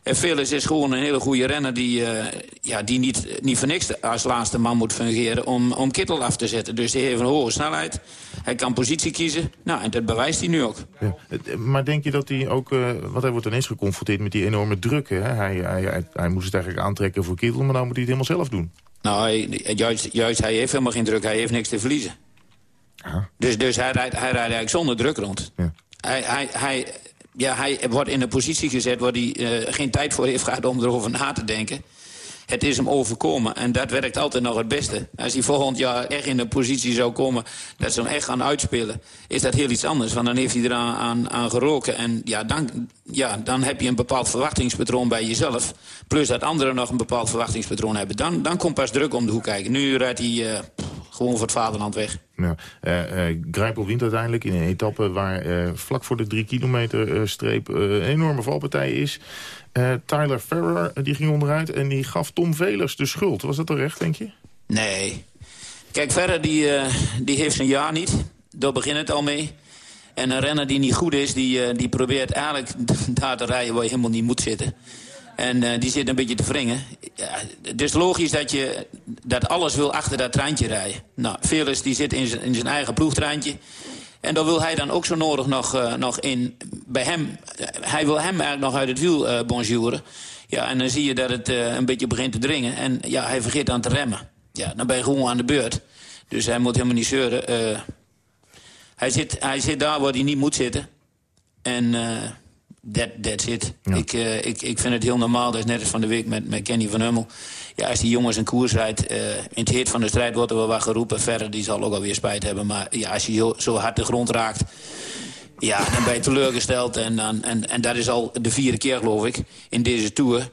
En Felix is gewoon een hele goede renner die, uh, ja, die niet, niet voor niks als laatste man moet fungeren om, om Kittel af te zetten. Dus hij heeft een hoge snelheid. Hij kan positie kiezen. Nou, en dat bewijst hij nu ook. Ja. Maar denk je dat hij ook, uh, want hij wordt ineens geconfronteerd met die enorme druk. Hè? Hij, hij, hij, hij moest het eigenlijk aantrekken voor Kittel, maar nou moet hij het helemaal zelf doen. Nou, hij, juist, juist, hij heeft helemaal geen druk. Hij heeft niks te verliezen. Dus, dus hij, rijdt, hij rijdt eigenlijk zonder druk rond. Ja. Hij, hij, hij, ja, hij wordt in een positie gezet waar hij uh, geen tijd voor heeft gehad om erover na te denken. Het is hem overkomen en dat werkt altijd nog het beste. Als hij volgend jaar echt in een positie zou komen dat ze hem echt gaan uitspelen... is dat heel iets anders, want dan heeft hij eraan aan, aan geroken. En ja dan, ja, dan heb je een bepaald verwachtingspatroon bij jezelf. Plus dat anderen nog een bepaald verwachtingspatroon hebben. Dan, dan komt pas druk om de hoek kijken. Nu rijdt hij uh, gewoon voor het vaderland weg. Ja, uh, uh, Grijpel wint uiteindelijk in een etappe waar uh, vlak voor de drie kilometer streep een enorme valpartij is. Tyler Ferrer die ging onderuit en die gaf Tom Velers de schuld. Was dat terecht, denk je? Nee. Kijk, Ferrer die, die heeft zijn jaar niet. Daar begint het al mee. En een renner die niet goed is, die, die probeert eigenlijk daar te rijden waar je helemaal niet moet zitten. En uh, die zit een beetje te wringen. Ja, is logisch dat je dat alles wil achter dat treintje rijden. Nou, Velis die zit in zijn, eigen ploegtreintje. En dan wil hij dan ook zo nodig nog, uh, nog in, bij hem... Uh, hij wil hem eigenlijk nog uit het wiel bonjouren. Ja, en dan zie je dat het een beetje begint te dringen. En ja, hij vergeet dan te remmen. Ja, dan ben je gewoon aan de beurt. Dus hij moet helemaal niet zeuren. hij, zit, hij zit daar waar hij niet moet zitten. En... That, that's it. Ja. Ik, uh, ik, ik vind het heel normaal. Dat is net als van de week met, met Kenny van Hummel. Ja, als die jongens een koers rijdt... Uh, in het heet van de strijd wordt er wel wat geroepen. Verder, die zal ook alweer spijt hebben. Maar ja, als je zo, zo hard de grond raakt... Ja, dan ben je teleurgesteld. En, dan, en, en dat is al de vierde keer, geloof ik, in deze Tour.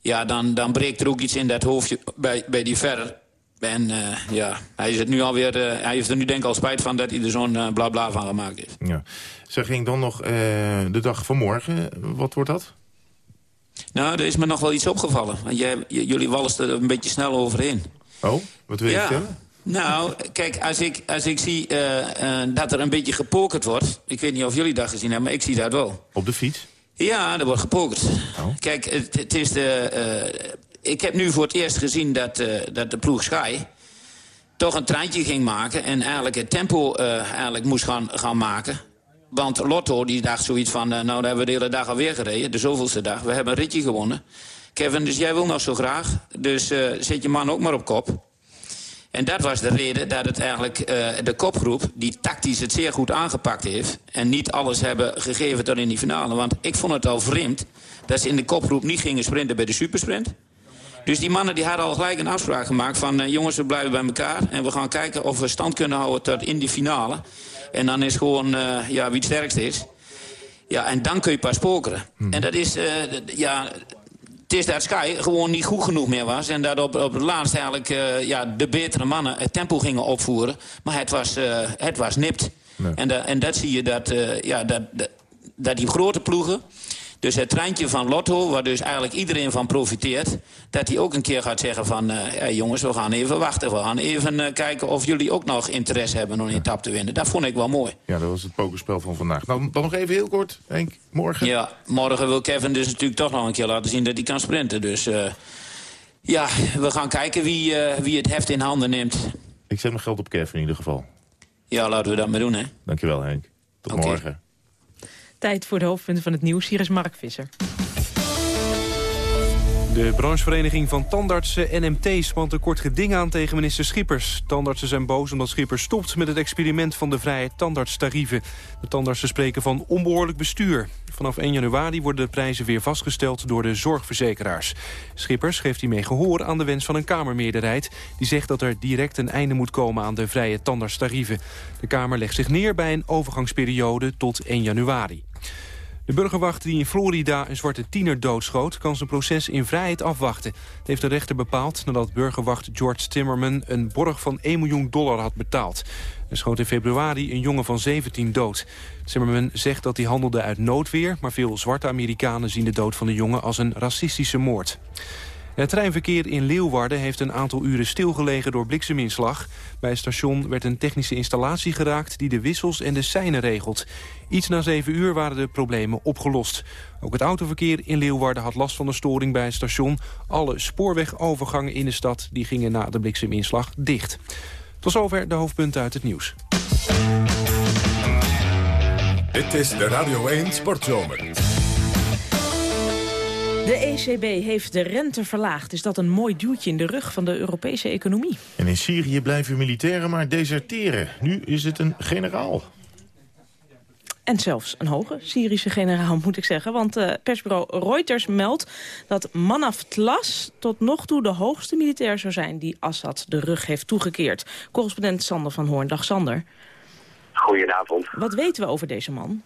Ja, dan, dan breekt er ook iets in dat hoofdje bij, bij die verder. En uh, ja, hij, is het nu alweer, uh, hij heeft er nu denk ik al spijt van dat hij er zo'n uh, bla bla van gemaakt heeft. Ja. Ze ging dan nog de dag van morgen. Wat wordt dat? Nou, er is me nog wel iets opgevallen. Want jij, jullie walsten er een beetje snel overheen. Oh, wat wil je ja. vertellen? Nou, kijk, als ik, als ik zie dat er een beetje gepokerd wordt... ik weet niet of jullie dat gezien hebben, maar ik zie dat wel. Op de fiets? Ja, er wordt gepokerd. Oh. Kijk, het, het is de ik heb nu voor het eerst gezien dat, uh, dat de ploeg Sky toch een treintje ging maken... en eigenlijk het tempo uh, eigenlijk moest gaan, gaan maken. Want Lotto die dacht zoiets van... Uh, nou, dan hebben we de hele dag alweer gereden, de zoveelste dag. We hebben een ritje gewonnen. Kevin, dus jij wil nog zo graag. Dus zet je man ook maar op kop. En dat was de reden dat het eigenlijk de kopgroep... die tactisch het zeer goed aangepakt heeft... en niet alles hebben gegeven tot in die finale. Want ik vond het al vreemd dat ze in de kopgroep niet gingen sprinten bij de supersprint... Dus die mannen die hadden al gelijk een afspraak gemaakt van... Uh, jongens, we blijven bij elkaar en we gaan kijken of we stand kunnen houden tot in die finale. En dan is gewoon uh, ja, wie het sterkste is. Ja, en dan kun je pas pokeren. Hmm. En dat is, uh, ja... Het is dat Sky gewoon niet goed genoeg meer was. En dat op, op het laatst eigenlijk ja, de betere mannen het tempo gingen opvoeren. Maar het was, het was nipt. Nee. En, da, en dat zie je dat, ja, dat, dat, dat die grote ploegen... Dus het treintje van Lotto, waar dus eigenlijk iedereen van profiteert... dat hij ook een keer gaat zeggen van... Uh, hey jongens, we gaan even wachten. We gaan even uh, kijken of jullie ook nog interesse hebben om een etappe te winnen. Dat vond ik wel mooi. Ja, dat was het pokerspel van vandaag. Nou, dan nog even heel kort, Henk. Morgen? Ja, morgen wil Kevin dus natuurlijk toch nog een keer laten zien dat hij kan sprinten. Dus... Uh, Ja, we gaan kijken wie, eh, wie het heft in handen neemt. Ik zet mijn geld op Kev in ieder geval. Ja, laten we dat maar doen, hè. Dankjewel Henk. Tot morgen. Tijd voor de hoofdpunten van het nieuws. Hier is Mark Visser. De branchevereniging van tandartsen NMT spant een kort geding aan tegen minister Schippers. Tandartsen zijn boos omdat Schippers stopt met het experiment van de vrije tandartstarieven. De tandartsen spreken van onbehoorlijk bestuur. Vanaf 1 januari worden de prijzen weer vastgesteld door de zorgverzekeraars. Schippers geeft hiermee gehoor aan de wens van een Kamermeerderheid... die zegt dat er direct een einde moet komen aan de vrije tandartstarieven. De Kamer legt zich neer bij een overgangsperiode tot 1 januari. De burgerwacht die in Florida een zwarte tiener doodschoot... kan zijn proces in vrijheid afwachten. Dat heeft de rechter bepaald nadat burgerwacht George Timmerman... een borg van 1 miljoen dollar had betaald. Hij schoot in februari een jongen van 17 dood. Timmerman zegt dat hij handelde uit noodweer... maar veel zwarte Amerikanen zien de dood van de jongen als een racistische moord. Het treinverkeer in Leeuwarden heeft een aantal uren stilgelegen door blikseminslag. Bij het station werd een technische installatie geraakt die de wissels en de seinen regelt. Iets na zeven uur waren de problemen opgelost. Ook het autoverkeer in Leeuwarden had last van de storing bij het station. Alle spoorwegovergangen in de stad die gingen na de blikseminslag dicht. Tot zover de hoofdpunten uit het nieuws. Dit is de Radio 1 Sportzomer. De ECB heeft de rente verlaagd. Is dat een mooi duwtje in de rug van de Europese economie? En in Syrië blijven militairen maar deserteren. Nu is het een generaal. En zelfs een hoge Syrische generaal, moet ik zeggen. Want uh, persbureau Reuters meldt dat Manaf Tlas tot nog toe de hoogste militair zou zijn... die Assad de rug heeft toegekeerd. Correspondent Sander van Hoorn. Dag Sander. Goedenavond. Wat weten we over deze man?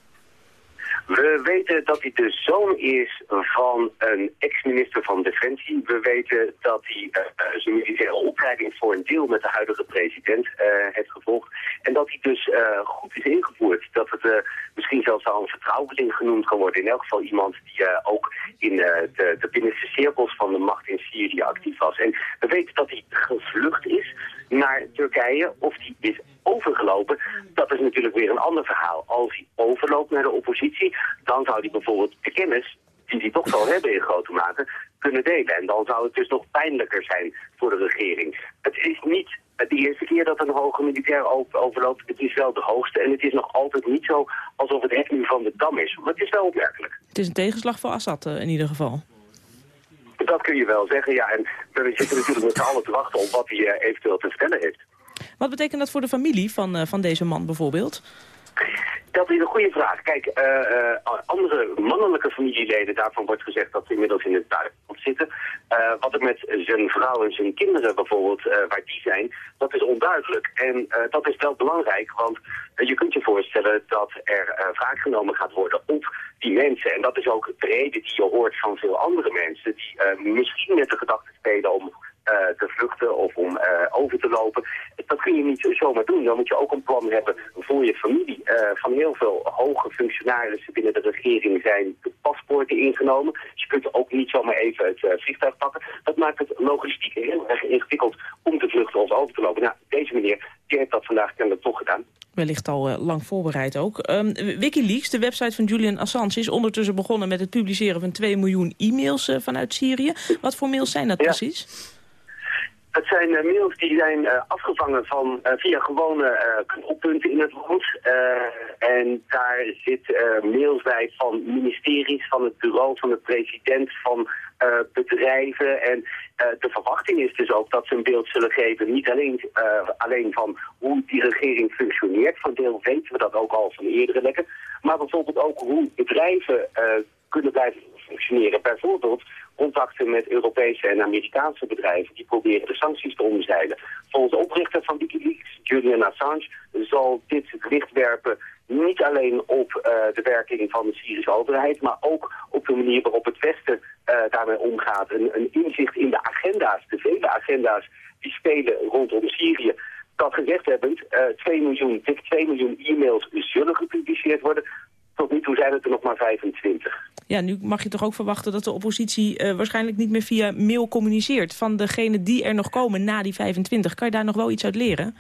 We weten dat hij de zoon is van een ex-minister van Defensie. We weten dat hij uh, zijn militaire opleiding voor een deel met de huidige president uh, heeft gevolgd. En dat hij dus goed is ingevoerd. Dat het misschien zelfs al een vertrouweling genoemd kan worden. In elk geval iemand die ook in de, de binnenste cirkels van de macht in Syrië actief was. En we weten dat hij gevlucht is naar Turkije. Of hij is overgelopen, dat is natuurlijk weer een ander verhaal. Als hij overloopt naar de oppositie, dan zou hij bijvoorbeeld de kennis die hij toch zal hebben in grote mate, kunnen delen. En dan zou het dus nog pijnlijker zijn voor de regering. Het is niet de eerste keer dat een hoge militair overloopt. Het is wel de hoogste en het is nog altijd niet zo alsof het echt nu van de dam is. Maar het is wel opmerkelijk. Het is een tegenslag voor Assad uh, in ieder geval. Dat kun je wel zeggen, ja. En we zitten natuurlijk met z'n te wachten op wat hij uh, eventueel te vertellen heeft. Wat betekent dat voor de familie van, uh, van deze man bijvoorbeeld? Dat is een goede vraag. Kijk, uh, uh, andere mannelijke familieleden, daarvan wordt gezegd dat ze inmiddels in het buitenland zitten. Uh, wat er met zijn vrouw en zijn kinderen bijvoorbeeld, waar die zijn, dat is onduidelijk. En dat is wel belangrijk, want je kunt je voorstellen dat er wraak genomen gaat worden op die mensen. En dat is ook de reden die je hoort van veel andere mensen, die misschien met de gedachte spelen om te vluchten of om uh, over te lopen. Dat kun je niet zomaar doen. Dan moet je ook een plan hebben voor je familie. Uh, van heel veel hoge functionarissen binnen de regering zijn de paspoorten ingenomen. Dus je kunt ook niet zomaar even het vliegtuig pakken. Dat maakt het logistiek heel erg ingewikkeld om te vluchten of over te lopen. Nou, deze meneer die heeft dat vandaag kennelijk toch gedaan. Wellicht al uh, lang voorbereid ook. Um, Wikileaks, de website van Julian Assange, is ondertussen begonnen met het publiceren van 2 miljoen e-mails uh, vanuit Syrië. Wat voor mails zijn dat ja. precies? Het zijn uh, mails die zijn uh, afgevangen van, uh, via gewone knoppunten in het land. en daar zit mails bij van ministeries, van het bureau van de president, van bedrijven. En de verwachting is dus ook dat ze een beeld zullen geven, niet alleen, alleen van hoe die regering functioneert. Voor deel weten we dat ook al van eerdere lekken. Maar bijvoorbeeld ook hoe bedrijven kunnen blijven functioneren. Bijvoorbeeld contacten met Europese en Amerikaanse bedrijven die proberen de sancties te omzeilen. Volgens de oprichter van Wikileaks, Julian Assange, zal dit licht werpen niet alleen op uh, de werking van de Syrische overheid, maar ook op de manier waarop het Westen uh, daarmee omgaat. Een, een, inzicht in de agenda's, de vele agenda's die spelen rondom Syrië. Dat gezegd hebbend, uh, 2 miljoen, dik 2 miljoen e-mails zullen gepubliceerd worden. Tot nu toe zijn het er nog maar 25. Ja, nu mag je toch ook verwachten dat de oppositie uh, waarschijnlijk niet meer via mail communiceert. Van degene die er nog komen na die 25. Kan je daar nog wel iets uit leren?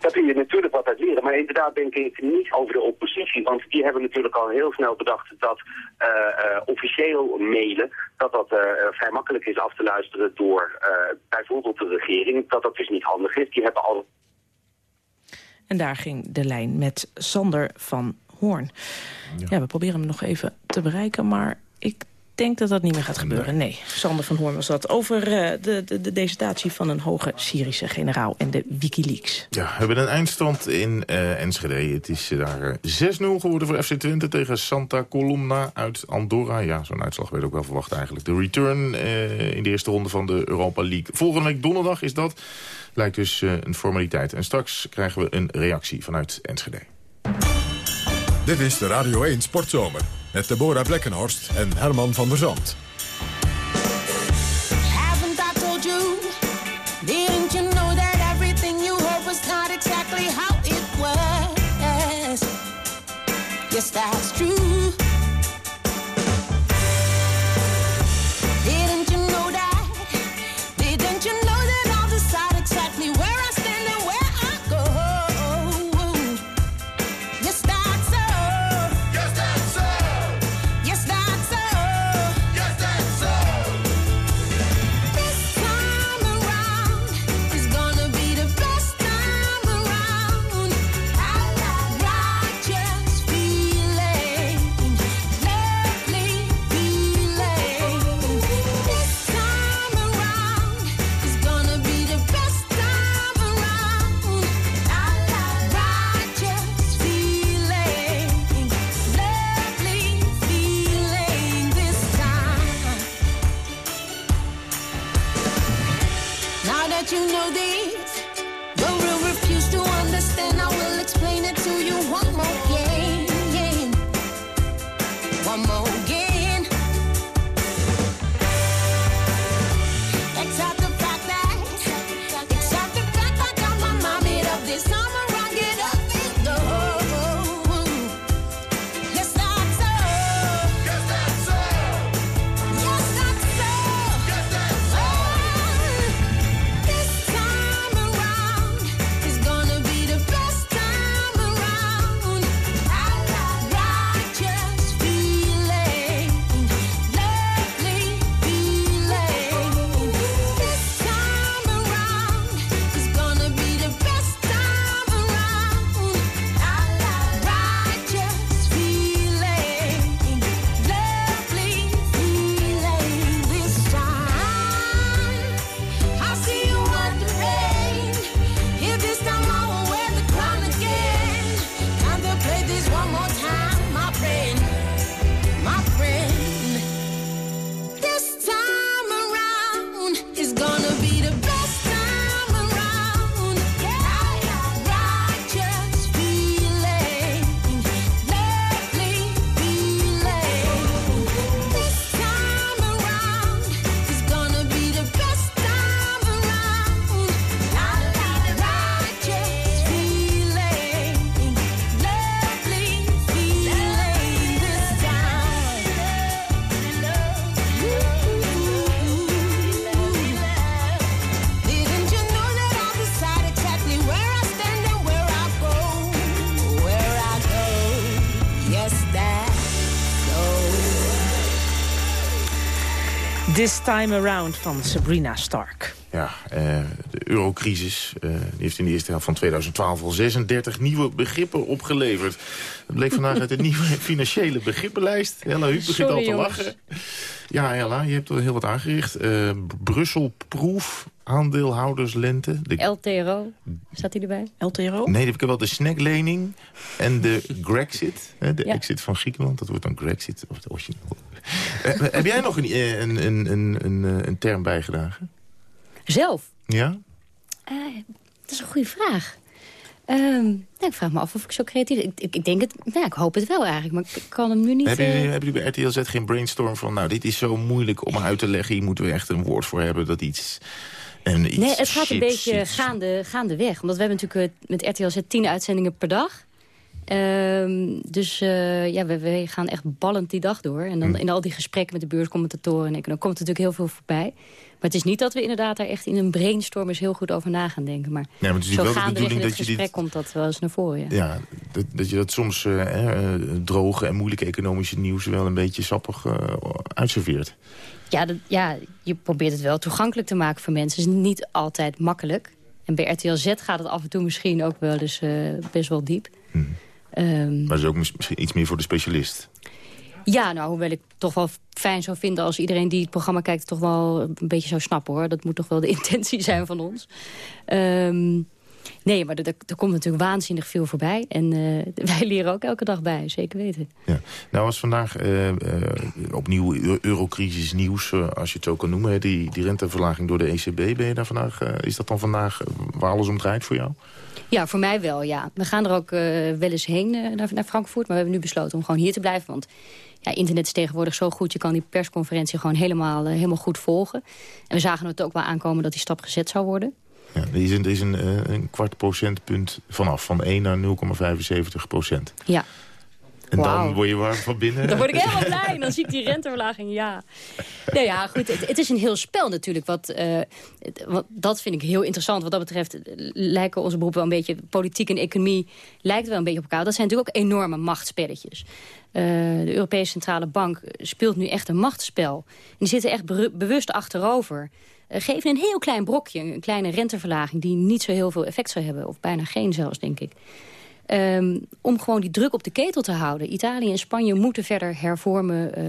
daar kun je natuurlijk wat uit leren. Maar inderdaad denk ik niet over de oppositie. Want die hebben natuurlijk al heel snel bedacht dat uh, uh, officieel mailen... dat dat uh, vrij makkelijk is af te luisteren door bijvoorbeeld de regering. Dat dat dus niet handig is. Die hebben al... En daar ging de lijn met Sander van Hoorn. Ja. ja, we proberen hem nog even te bereiken, maar ik denk dat dat niet meer gaat gebeuren. Nee, Sander van Hoorn was dat. Over uh, de, de, de desertatie van een hoge Syrische generaal en de Wikileaks. Ja, we hebben een eindstand in uh, Enschede. Het is daar 6-0 geworden voor FC Twente tegen Santa Colomna uit Andorra. Ja, zo'n uitslag werd ook wel verwacht eigenlijk. De return in de eerste ronde van de Europa League. Volgende week donderdag is dat. Lijkt dus een formaliteit. En straks krijgen we een reactie vanuit Enschede. Dit is de Radio 1 Sportzomer met Deborah Blekkenhorst en Herman van der Zand. This Time Around van Sabrina Stark. Ja, eh, de eurocrisis eh, die heeft in de eerste helft van 2012 al 36 nieuwe begrippen opgeleverd. Dat bleek vandaag uit de nieuwe financiële begrippenlijst. Hella Huub begint al te jongens. lachen. Ja, Hella, je hebt er heel wat aangericht. Eh Brussel Proef, aandeelhouderslente. De, LTRO, staat hij erbij? LTRO? nee, ik heb wel de snacklening en de Grexit. Hè, de Ja. exit van Griekenland, dat wordt dan Grexit. Of de Ocean. Eh, heb jij nog een, eh, een, een, een, een, eh, een term bijgedragen? Zelf? Ja? Eh, dat is een goede vraag. Ehm, nou, ik vraag me af of ik zo creatief... Ik, ik, ik denk het... Ja, ik hoop het wel eigenlijk, maar ik kan hem nu niet... Hebben jullie, eh, hebben jullie bij RTL Z geen brainstorm van... nou, dit is zo moeilijk om uit te leggen... hier moeten we echt een woord voor hebben dat iets... En iets Nee, het gaat een chips, beetje iets- gaande, gaande weg. Omdat we hebben natuurlijk eh, met RTL Z 10 uitzendingen per dag. Ehm, dus eh, ja, we, we gaan echt ballend die dag door. En dan Hm. in al die gesprekken met de beurscommentatoren... En dan komt er natuurlijk heel veel voorbij. Maar het is niet dat we inderdaad daar echt in een brainstorm... eens heel goed over na gaan denken. Maar, maar het is zo wel de gaandeweg in het dat je gesprek dit- komt dat wel eens naar voren. Ja. Ja, dat, dat je dat soms eh, droge en moeilijke economische nieuws... wel een beetje sappig uitserveert. Ja, dat, ja, je probeert het wel toegankelijk te maken voor mensen. Het is niet altijd makkelijk. En bij RTL Z gaat het af en toe misschien ook wel eens eh, best wel diep. Ehm, Maar is ook mis- misschien iets meer voor de specialist. ja, nou, hoewel ik toch wel fijn zou vinden... als iedereen die het programma kijkt toch wel een beetje zou snappen, hoor. Dat moet toch wel de intentie zijn van ons. Ehm, nee, maar er, er komt natuurlijk waanzinnig veel voorbij. En eh, wij leren ook elke dag bij, zeker weten. Nou was vandaag eh, eh, opnieuw eu- eurocrisis nieuws, als je het zo kan noemen. hè. Die, die renteverlaging door de ECB, ben je daar vandaag, is dat dan vandaag waar alles om draait voor jou? Ja, voor mij wel, ja. We gaan er ook wel eens heen naar, naar Frankfurt. Maar we hebben nu besloten om gewoon hier te blijven. Want ja, internet is tegenwoordig zo goed. Je kan die persconferentie gewoon helemaal, helemaal goed volgen. En we zagen het ook wel aankomen dat die stap gezet zou worden. Ja, er is een, er is een, eh, een kwart procentpunt vanaf, van 1 naar 0,75 procent. Ja. En dan word je warm van binnen. Dan word ik helemaal blij. Dan zie ik die renteverlaging, ja. Nou ja, goed. Het, het is een heel spel natuurlijk. Wat, het- wat, dat vind ik heel interessant. Wat dat betreft lijken onze beroepen wel een beetje... Politiek en economie lijkt wel een beetje op elkaar. Dat zijn natuurlijk ook enorme machtsspelletjes. Eh, de Europese Centrale Bank speelt nu echt een machtsspel. En die zitten echt bewust achterover. Eh, geven een heel klein brokje, een kleine renteverlaging... die niet zo heel veel effect zou hebben. Of bijna geen zelfs, denk ik. Ehm, om gewoon die druk op de ketel te houden. Italië en Spanje moeten verder hervormen, eh,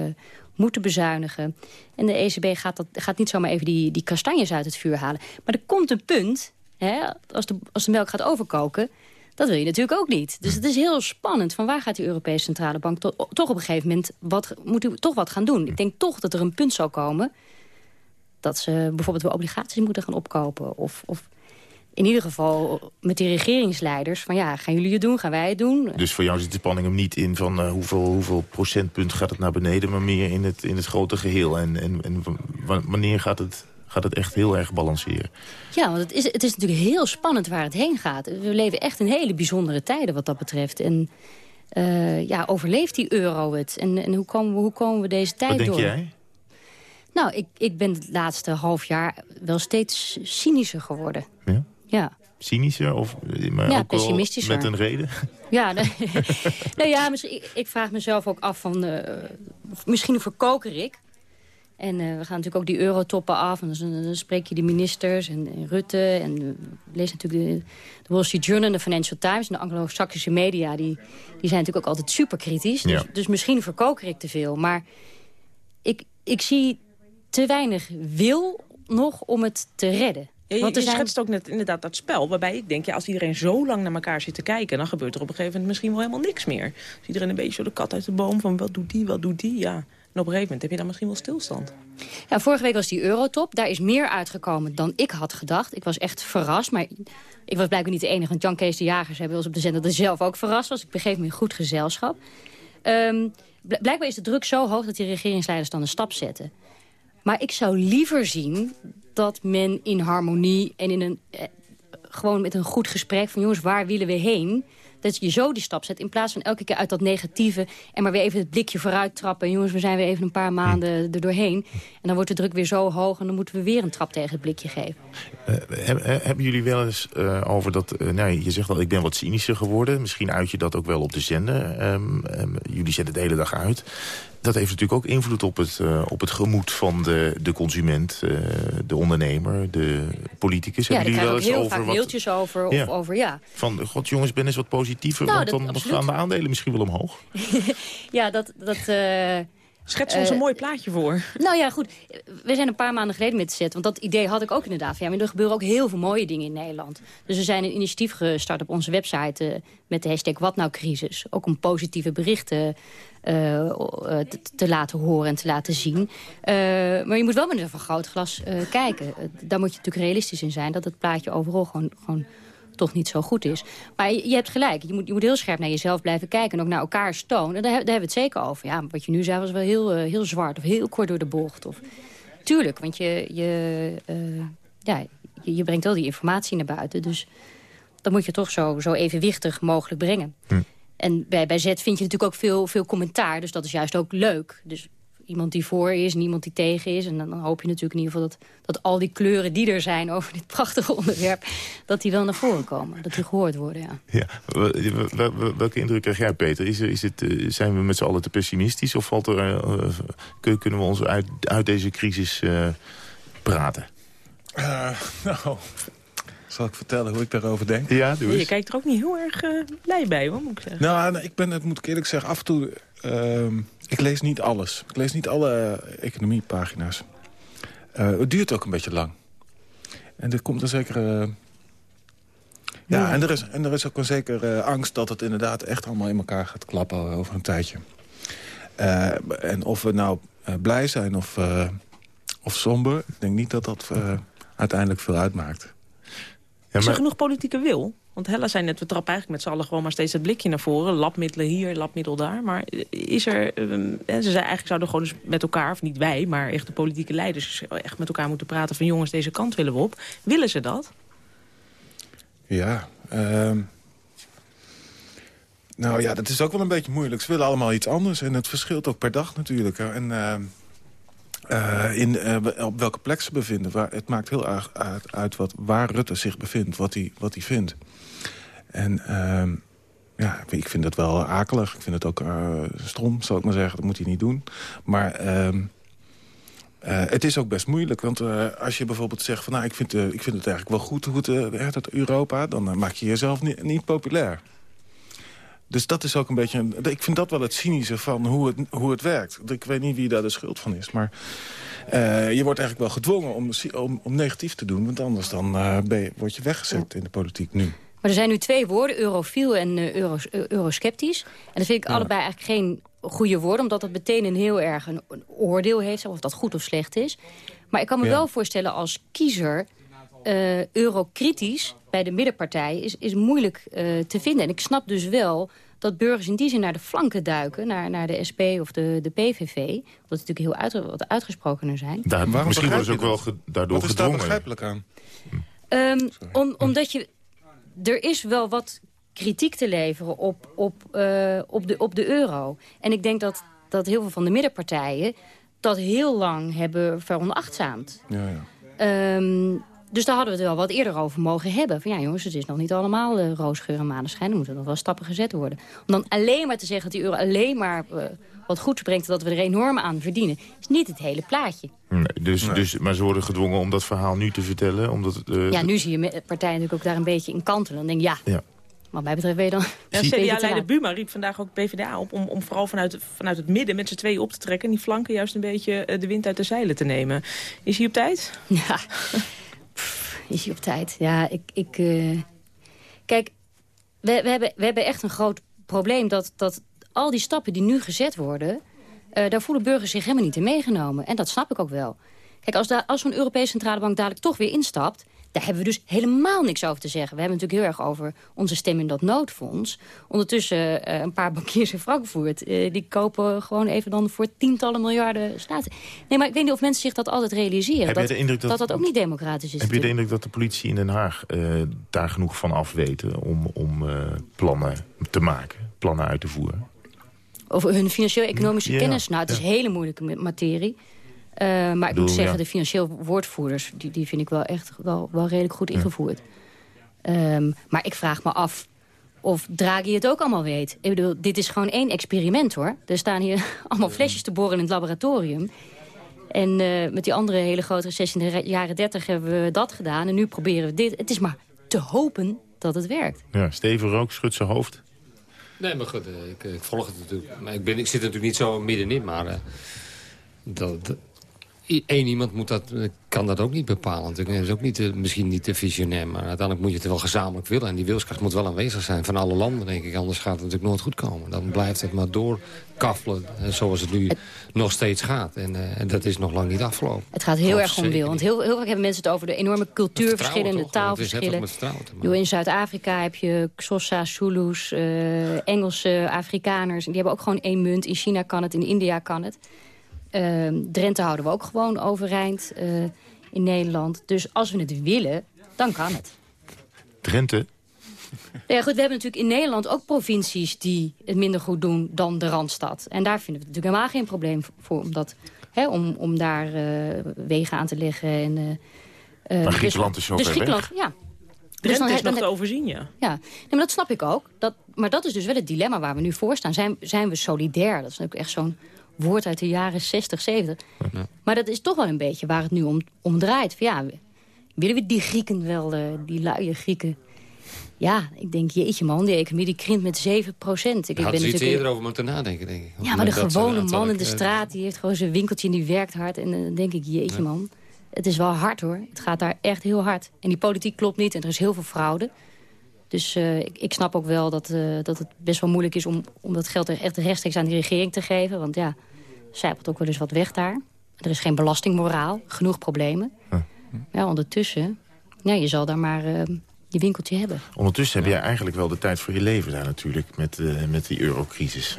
moeten bezuinigen. En de ECB gaat, dat, gaat niet zomaar even die, die kastanjes uit het vuur halen. Maar er komt een punt, hè, als, de, als de melk gaat overkoken... dat wil je natuurlijk ook niet. Dus het is heel spannend. Van waar gaat die Europese Centrale Bank to- toch op een gegeven moment... Wat, moet toch wat gaan doen? Ik denk toch dat er een punt zal komen... dat ze bijvoorbeeld wel obligaties moeten gaan opkopen. Of, of in ieder geval met die regeringsleiders... van ja, gaan jullie het doen, gaan wij het doen? Dus voor jou zit de spanning hem niet in van eh, hoeveel, hoeveel procentpunt gaat het naar beneden... maar meer in het, in het grote geheel. En, en, en wanneer gaat het, gaat het echt heel erg balanceren? Ja, want het is, het is natuurlijk heel spannend waar het heen gaat. We leven echt in hele bijzondere tijden wat dat betreft. En eh, ja, overleeft die euro het? En, en hoe, komen we, hoe komen we deze tijd Wat denk door? jij? Nou, ik, ik ben het laatste half jaar wel steeds cynischer geworden. Ja? Ja. Cynischer? Of, eh, maar Ja, ook pessimistischer. Met een reden? Ja, nou ja, misschien, ik, vraag mezelf ook af van... eh, misschien verkoker ik. En eh, we gaan natuurlijk ook die eurotoppen af. En dan, dan spreek je de ministers en, en Rutte. En uh, lees natuurlijk de, de Wall Street Journal en de Financial Times. En de anglo-saxische media, die, die zijn natuurlijk ook altijd super kritisch. Dus, Ja. dus misschien verkoker ik te veel. Maar ik, ik zie te weinig wil nog om het te redden. Ja, je, Want er je zijn- schetst ook net inderdaad dat spel, waarbij ik denk... Ja, als iedereen zo lang naar elkaar zit te kijken... dan gebeurt er op een gegeven moment misschien wel helemaal niks meer. Dus iedereen een beetje zo de kat uit de boom van wat doet die, wat doet die, ja. En op een gegeven moment heb je dan misschien wel stilstand. Ja, vorige week was die Eurotop. Daar is meer uitgekomen dan ik had gedacht. Ik was echt verrast, maar ik was blijkbaar niet de enige. Want Jan Kees de Jager zei bij ons op de zender dat hij zelf ook verrast was. Ik begeef me in goed gezelschap. Ehm, bl- blijkbaar is de druk zo hoog dat die regeringsleiders dan een stap zetten. Maar ik zou liever zien dat men in harmonie en in een, eh, gewoon met een goed gesprek... van jongens, waar willen we heen? Dat je zo die stap zet in plaats van elke keer uit dat negatieve... en maar weer even het blikje vooruit trappen. En jongens, we zijn weer even een paar maanden er doorheen. En dan wordt de druk weer zo hoog en dan moeten we weer een trap tegen het blikje geven. Eh, heb- heb- hebben jullie wel eens eh, over dat... eh, nou, je zegt al, ik ben wat cynischer geworden. Misschien uit je dat ook wel op de zender. Ehm, ehm, jullie zetten de hele dag uit. Dat heeft natuurlijk ook invloed op het, eh, op het gemoed van de, de consument, eh, de ondernemer, de politicus. Ja, Hebben jullie wel eens heel vaak wat... mailtjes over. Of Ja. over ja. Van, god jongens, ben eens wat positiever, Nou, want dan absoluut. gaan de aandelen misschien wel omhoog. ja, dat... dat eh, Schets ons eh, een mooi plaatje voor. Nou ja, goed. We zijn een paar maanden geleden met zet. Want dat idee had ik ook inderdaad. Ja, maar er gebeuren ook heel veel mooie dingen in Nederland. Dus we zijn een initiatief gestart op onze website... eh, met de hashtag Wat Nou Crisis. Ook om positieve berichten eh, eh, te, te laten horen en te laten zien. Eh, maar je moet wel met een vergrootglas eh kijken. Eh, daar moet je natuurlijk realistisch in zijn... dat het plaatje overal gewoon... gewoon toch niet zo goed is. Maar je, je hebt gelijk. Je moet, je moet heel scherp naar jezelf blijven kijken. En ook naar elkaar stoon. En daar, heb- daar hebben we het zeker over. Ja, wat je nu zei was wel heel, eh, heel zwart. Of heel kort door de bocht. Of, tuurlijk, want je, je, eh, ja, je, je brengt wel die informatie naar buiten. Dus dat moet je toch zo, zo evenwichtig mogelijk brengen. Hm. En bij, bij Z vind je natuurlijk ook veel, veel commentaar. Dus dat is juist ook leuk. Dus iemand die voor is en iemand die tegen is. En dan, dan hoop je natuurlijk in ieder geval dat, dat al die kleuren die er zijn... over dit prachtige onderwerp, dat die wel naar voren komen. Dat die gehoord worden, ja. Ja. Wel- wel- wel- Welke indruk krijg jij, Peter? Is, is het, eh, zijn we met z'n allen te pessimistisch? Of valt er, eh, kun- kunnen we ons uit, uit deze crisis eh, praten? Eh, nou, zal ik vertellen hoe ik daarover denk? Ja, doe Je kijkt er ook niet heel erg blij bij, hoor, moet ik zeggen. Nou, nou, ik ben, het moet ik eerlijk zeggen, af en toe... ehm, ik lees niet alles. Ik lees niet alle eh, economiepagina's. Eh, het duurt ook een beetje lang. En er komt een zekere... ja, en er, is, en er is ook een zekere angst dat het inderdaad echt allemaal in elkaar gaat klappen over een tijdje. Eh, en of we nou eh, blij zijn of, eh, of somber, ik denk niet dat dat eh, uiteindelijk veel uitmaakt. Is er genoeg politieke wil? Want Hella zei net, we trappen eigenlijk met z'n allen gewoon maar steeds het blikje naar voren. Labmiddelen hier, labmiddel daar. Maar is er... ehm, ze zei eigenlijk zouden gewoon eens met elkaar, of niet wij... maar echt de politieke leiders echt met elkaar moeten praten van... jongens, deze kant willen we op. Willen ze dat? Ja, ehm, nou ja, dat is ook wel een beetje moeilijk. Ze willen allemaal iets anders en het verschilt ook per dag natuurlijk. En ehm, eh, in, eh, op welke plek ze bevinden. Waar, het maakt heel erg uit, uit wat, waar Rutte zich bevindt, wat hij wat hij vindt. En ehm, ja, ik vind dat wel akelig. Ik vind het ook eh, stom, zal ik maar zeggen. Dat moet hij niet doen. Maar... ehm, eh, het is ook best moeilijk, want eh, als je bijvoorbeeld zegt... van, nou, ik vind, ik vind het eigenlijk wel goed hoe het uit Europa... dan maak je jezelf niet, niet populair. Dus dat is ook een beetje... Ik vind dat wel het cynische van hoe het, hoe het werkt. Ik weet niet wie daar de schuld van is, maar... je wordt eigenlijk wel gedwongen om, om, negatief te doen... want anders dan, ben word je weggezet in de politiek nu. Maar er zijn nu twee woorden, eurofiel en eh, euros, eh, eurosceptisch. En dat vind ik allebei eigenlijk geen goede woorden... omdat dat meteen een heel erg een, een oordeel heeft... of dat goed of slecht is. Maar ik kan me Ja. wel voorstellen als kiezer... eh, eurokritisch bij de middenpartijen is, is moeilijk eh, te vinden. En ik snap dus wel dat burgers in die zin naar de flanken duiken... naar, naar de SP of de, de PVV, omdat die natuurlijk heel uit, wat uitgesprokener zijn. Daar, Waarom misschien worden ze ook wel daardoor Wat is daar gedwongen. begrijpelijk aan? Ehm, om, omdat je... Er is wel wat kritiek te leveren op, op, eh, op, de, op de euro. En ik denk dat, dat heel veel van de middenpartijen... dat heel lang hebben veronachtzaamd. Ja, ja. Ehm, dus daar hadden we het wel wat eerder over mogen hebben. Van ja jongens, het is nog niet allemaal uh, roosgeur en maneschijn. Er moeten nog wel stappen gezet worden. Om dan alleen maar te zeggen dat die euro alleen maar eh, wat goeds brengt... dat we er enorm aan verdienen, is niet het hele plaatje. Nee, dus, dus, maar ze worden gedwongen om dat verhaal nu te vertellen. Omdat, eh, ja, nu zie je partijen natuurlijk ook daar een beetje in kantelen. Dan denk ik, ja, Ja. wat mij betreft ben je dan... Ja, CDA-leider. Buma riep vandaag ook PvdA op... om, om vooral vanuit, vanuit het midden met z'n tweeën op te trekken... en die flanken juist een beetje eh, de wind uit de zeilen te nemen. Is hij op tijd? Ja, is hij op tijd? Ja, ik... ik eh, Kijk, we, we, hebben, we hebben echt een groot probleem... dat, dat al die stappen die nu gezet worden... eh, daar voelen burgers zich helemaal niet in meegenomen. En dat snap ik ook wel. Kijk, als, als zo'n Europese Centrale Bank dadelijk toch weer instapt... daar hebben we dus helemaal niks over te zeggen. We hebben het natuurlijk heel erg over onze stem in dat noodfonds. Ondertussen eh, een paar bankiers in Frankfurt... eh, die kopen gewoon even dan voor tientallen miljarden staten. Nee, maar ik weet niet of mensen zich dat altijd realiseren. Heb dat, de indruk dat- dat dat ook niet democratisch is. Heb je de indruk dat de politie in Den Haag eh, daar genoeg van afweten... om, om plannen te maken, plannen uit te voeren? Over hun financieel-economische Ja, kennis. Nou, het is ja. hele moeilijke ma- materie. Eh, maar ik moet zeggen, ja. de financieel woordvoerders... Die, die vind ik wel echt wel, wel redelijk goed ingevoerd. Ehm, maar ik vraag me af of Draghi het ook allemaal weet. Ik bedoel, dit is gewoon één experiment, hoor. Er staan hier allemaal flesjes te boren in het laboratorium. En eh, met die andere hele grote recessie in de re- jaren 30 hebben we dat gedaan. En nu proberen we dit. Het is maar te hopen dat het werkt. Ja, Steven Rook schudt zijn hoofd. Nee, maar goed, eh, ik, ik volg het natuurlijk. Maar ik, ben, ik zit er natuurlijk niet zo middenin, maar... eh, dat, één iemand moet dat, eh, kan dat ook niet bepalen. Dat is ook niet, eh, misschien niet te visionair, maar uiteindelijk moet je het wel gezamenlijk willen. En die wilskracht moet wel aanwezig zijn van alle landen, denk ik. Anders gaat het natuurlijk nooit goed komen. Dan blijft het maar doorkaffelen eh, zoals het nu nog steeds gaat. En, en dat is nog lang niet afgelopen. Het gaat heel erg om wil. Want heel, heel vaak hebben mensen het over de enorme cultuurverschillen... en de taalverschillen. bedoel, In Zuid-Afrika heb je Xhosa, Zulus, Engelse Afrikaners. Die hebben ook gewoon één munt. In China kan het, in India kan het. Ehm, Drenthe houden we ook gewoon overeind eh, in Nederland. Dus als we het willen, dan kan het. Drenthe? Ja, goed, we hebben natuurlijk in Nederland ook provincies die het minder goed doen dan de Randstad. En daar vinden we het natuurlijk helemaal geen probleem voor. Om, dat, hè, om, om daar uh, wegen aan te leggen. En, uh, maar Griekenland is zo dus ver Griekenland, weg. ja. Dus dan, is nog te overzien, ja. Ja, nee, maar dat snap ik ook. Dat, maar dat is dus wel het dilemma waar we nu voor staan. Zijn, zijn we solidair? Dat is natuurlijk echt zo'n woord uit de jaren 60, 70. Ja. Maar dat is toch wel een beetje waar het nu om, om draait. Van, ja, willen we die Grieken wel, uh, die luie Grieken... Ja, ik denk, jeetje man, die economie die krimpt met 7 procent. Ik had ben er iets natuurlijk... eerder over moeten nadenken, denk ik. Ja, maar de gewone man in de straat, die heeft gewoon zijn winkeltje en die werkt hard. En dan denk ik, jeetje man, het is wel hard hoor. Het gaat daar echt heel hard. En die politiek klopt niet en er is heel veel fraude. Dus uh, ik, ik, snap ook wel dat, uh, dat het best wel moeilijk is om, om dat geld echt rechtstreeks aan die regering te geven. Want ja, zijpelt ook wel eens wat weg daar. Er is geen belastingmoraal, genoeg problemen. Huh. Ja, ondertussen, ja, je zal daar maar uh, je winkeltje hebben. Ondertussen heb jij eigenlijk wel de tijd voor je leven daar natuurlijk, met, met die eurocrisis.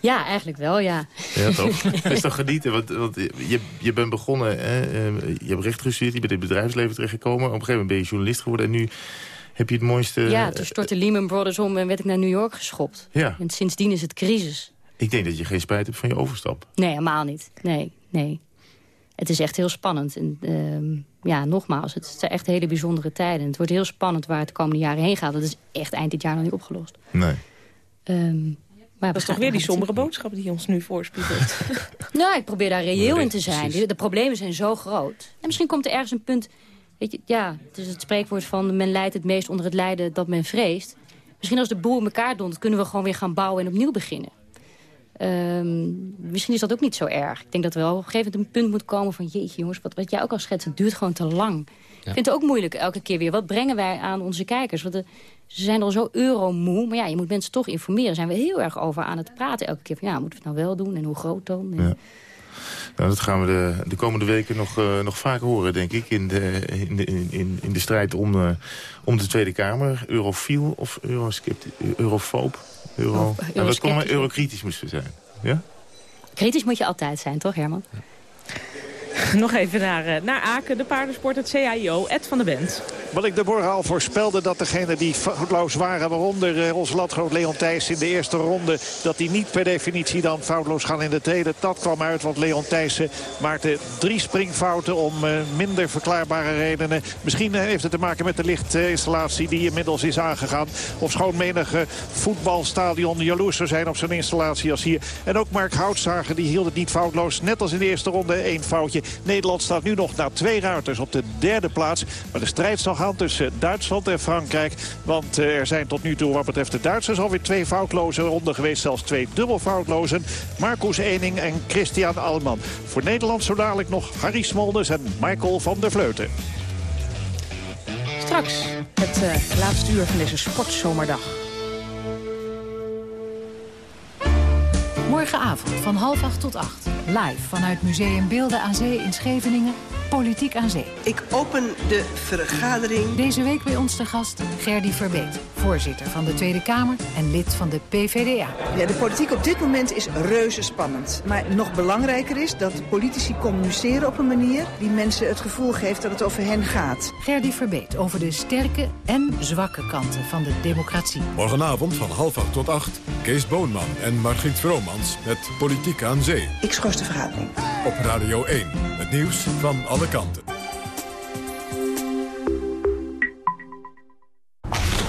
Ja, eigenlijk wel, ja. Ja, toch? Het is toch genieten, want, want je, je bent begonnen, hè, je hebt recht gestudeerd, je bent in het bedrijfsleven terechtgekomen. Op een gegeven moment ben je journalist geworden en nu heb je het mooiste... Ja, toen stortte Lehman Brothers om en werd ik naar New York geschopt. Ja. En sindsdien is het crisis. Ik denk dat je geen spijt hebt van je overstap. Nee, helemaal niet. Nee, nee. Het is echt heel spannend. En, uh, ja, nogmaals, het zijn echt hele bijzondere tijden. Het wordt heel spannend waar het de komende jaren heen gaat. Dat is echt eind dit jaar nog niet opgelost. Nee. Um, maar dat is toch weer die sombere boodschap die ons nu voorspiegelt. nou, ik probeer daar reëel in te zijn. De, de problemen zijn zo groot. En misschien komt er ergens een punt... Weet je, ja, het is het spreekwoord van... men leidt het meest onder het lijden dat men vreest. Misschien als de boel in elkaar dondert... kunnen we gewoon weer gaan bouwen en opnieuw beginnen. Um, misschien is dat ook niet zo erg. Ik denk dat er wel op een gegeven moment een punt moet komen van... jeetje jongens, wat, wat jij ook al schetst, het duurt gewoon te lang. Ja. Ik vind het ook moeilijk elke keer weer. Wat brengen wij aan onze kijkers? Want de, ze zijn al zo euromoe. Maar ja, je moet mensen toch informeren. Daar zijn we heel erg over aan het praten elke keer. Van, ja, moeten we het nou wel doen en hoe groot dan? En... Ja. Nou, dat gaan we de, de komende weken nog, uh, nog vaker horen, denk ik. In de, in de, in, in de strijd om, uh, om de Tweede Kamer. Eurofiel of eurofoob? Euro, Of, nou, dat kon maar eurokritisch moesten zijn. Ja? Kritisch moet je altijd zijn, toch Herman? Nog even naar, uh, naar Aken, de paardensport, het CAIO, Ed van de Bent. Wat ik de morgen al voorspelde dat degenen die foutloos waren... waaronder uh, onze landgenoot Leon Thijs in de eerste ronde... dat die niet per definitie dan foutloos gaan in de tweede. Dat kwam uit, want Leon Thijssen maakte drie springfouten... om uh, minder verklaarbare redenen. Misschien heeft het te maken met de lichtinstallatie die inmiddels is aangegaan. Of schoon menige voetbalstadion jaloers zou zijn op zo'n installatie als hier. En ook Mark Houtzager die hield het niet foutloos. Net als in de eerste ronde één foutje. Nederland staat nu nog na twee ruiters op de derde plaats. Maar de strijd zal gaan tussen Duitsland en Frankrijk. Want uh, er zijn tot nu toe wat betreft de Duitsers alweer twee foutloze ronden geweest. Zelfs twee dubbelfoutlozen. Marcus Ening en Christian Alman. Voor Nederland zo dadelijk nog Harry Smolders en Michael van der Vleuten. Straks het uh, laatste uur van deze sportzomerdag. Morgenavond van half acht tot acht. Live vanuit Museum Beelden aan Zee in Scheveningen. Politiek aan Zee. Ik open de vergadering. Deze week bij ons te gast Gerdy Verbeet. Voorzitter van de Tweede Kamer en lid van de PVDA. Ja, de politiek op dit moment is reuze spannend. Maar nog belangrijker is dat politici communiceren op een manier... die mensen het gevoel geeft dat het over hen gaat. Gerdy Verbeet over de sterke en zwakke kanten van de democratie. Morgenavond van half acht tot acht. Kees Boonman en Margriet Met Politiek aan Zee. Ik schors de vergadering. Op Radio 1. Het nieuws van alle kanten.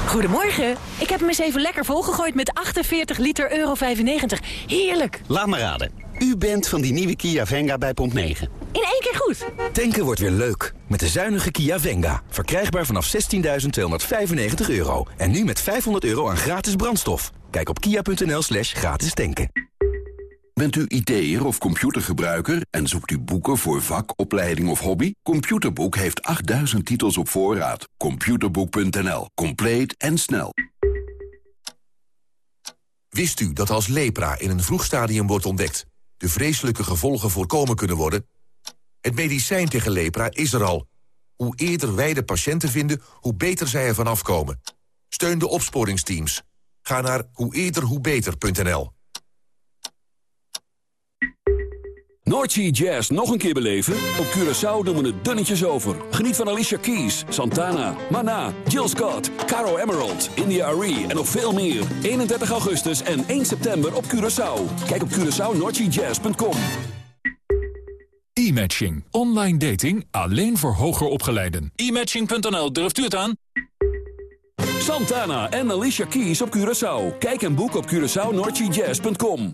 Goedemorgen. Ik heb hem eens even lekker volgegooid met 48 liter euro 95. Heerlijk. Laat me raden. U bent van die nieuwe Kia Venga bij Pomp 9. In één keer goed. Tanken wordt weer leuk. Met de zuinige Kia Venga. Verkrijgbaar vanaf 16.295 euro. En nu met 500 euro aan gratis brandstof. Kijk op kia.nl slash gratis tanken. Bent u IT'er of computergebruiker en zoekt u boeken voor vak, opleiding of hobby? Computerboek heeft 8000 titels op voorraad. Computerboek.nl. Compleet en snel. Wist u dat als lepra in een vroeg stadium wordt ontdekt... de vreselijke gevolgen voorkomen kunnen worden? Het medicijn tegen lepra is er al. Hoe eerder wij de patiënten vinden, hoe beter zij ervan afkomen. Steun de opsporingsteams. Ga naar hoe eerder hoe beter.nl. Noordsea Jazz nog een keer beleven? Op Curaçao doen we het dunnetjes over. Geniet van Alicia Keys, Santana, Mana, Jill Scott, Caro Emerald, India Arie en nog veel meer. 31 augustus en 1 september op Curaçao. Kijk op CuraçaoNoordseaJazz.com. E-matching. Online dating alleen voor hoger opgeleiden. E-matching.nl, durft u het aan? Santana en Alicia Keys op Curaçao. Kijk en boek op CuraçaoNoordseaJazz.com.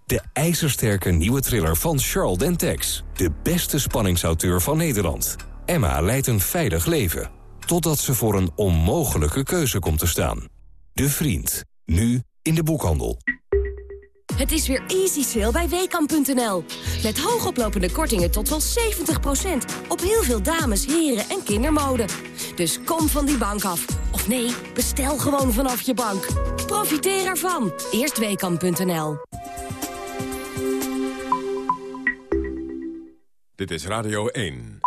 De ijzersterke nieuwe thriller van Charles Dentex. De beste spanningsauteur van Nederland. Emma leidt een veilig leven. Totdat ze voor een onmogelijke keuze komt te staan. De Vriend. Nu in de boekhandel. Het is weer easy sale bij WKAM.nl. Met hoogoplopende kortingen tot wel 70%. Op heel veel dames, heren en kindermode. Dus kom van die bank af. Of nee, bestel gewoon vanaf je bank. Profiteer ervan. Eerst WKAM.nl. Dit is Radio 1.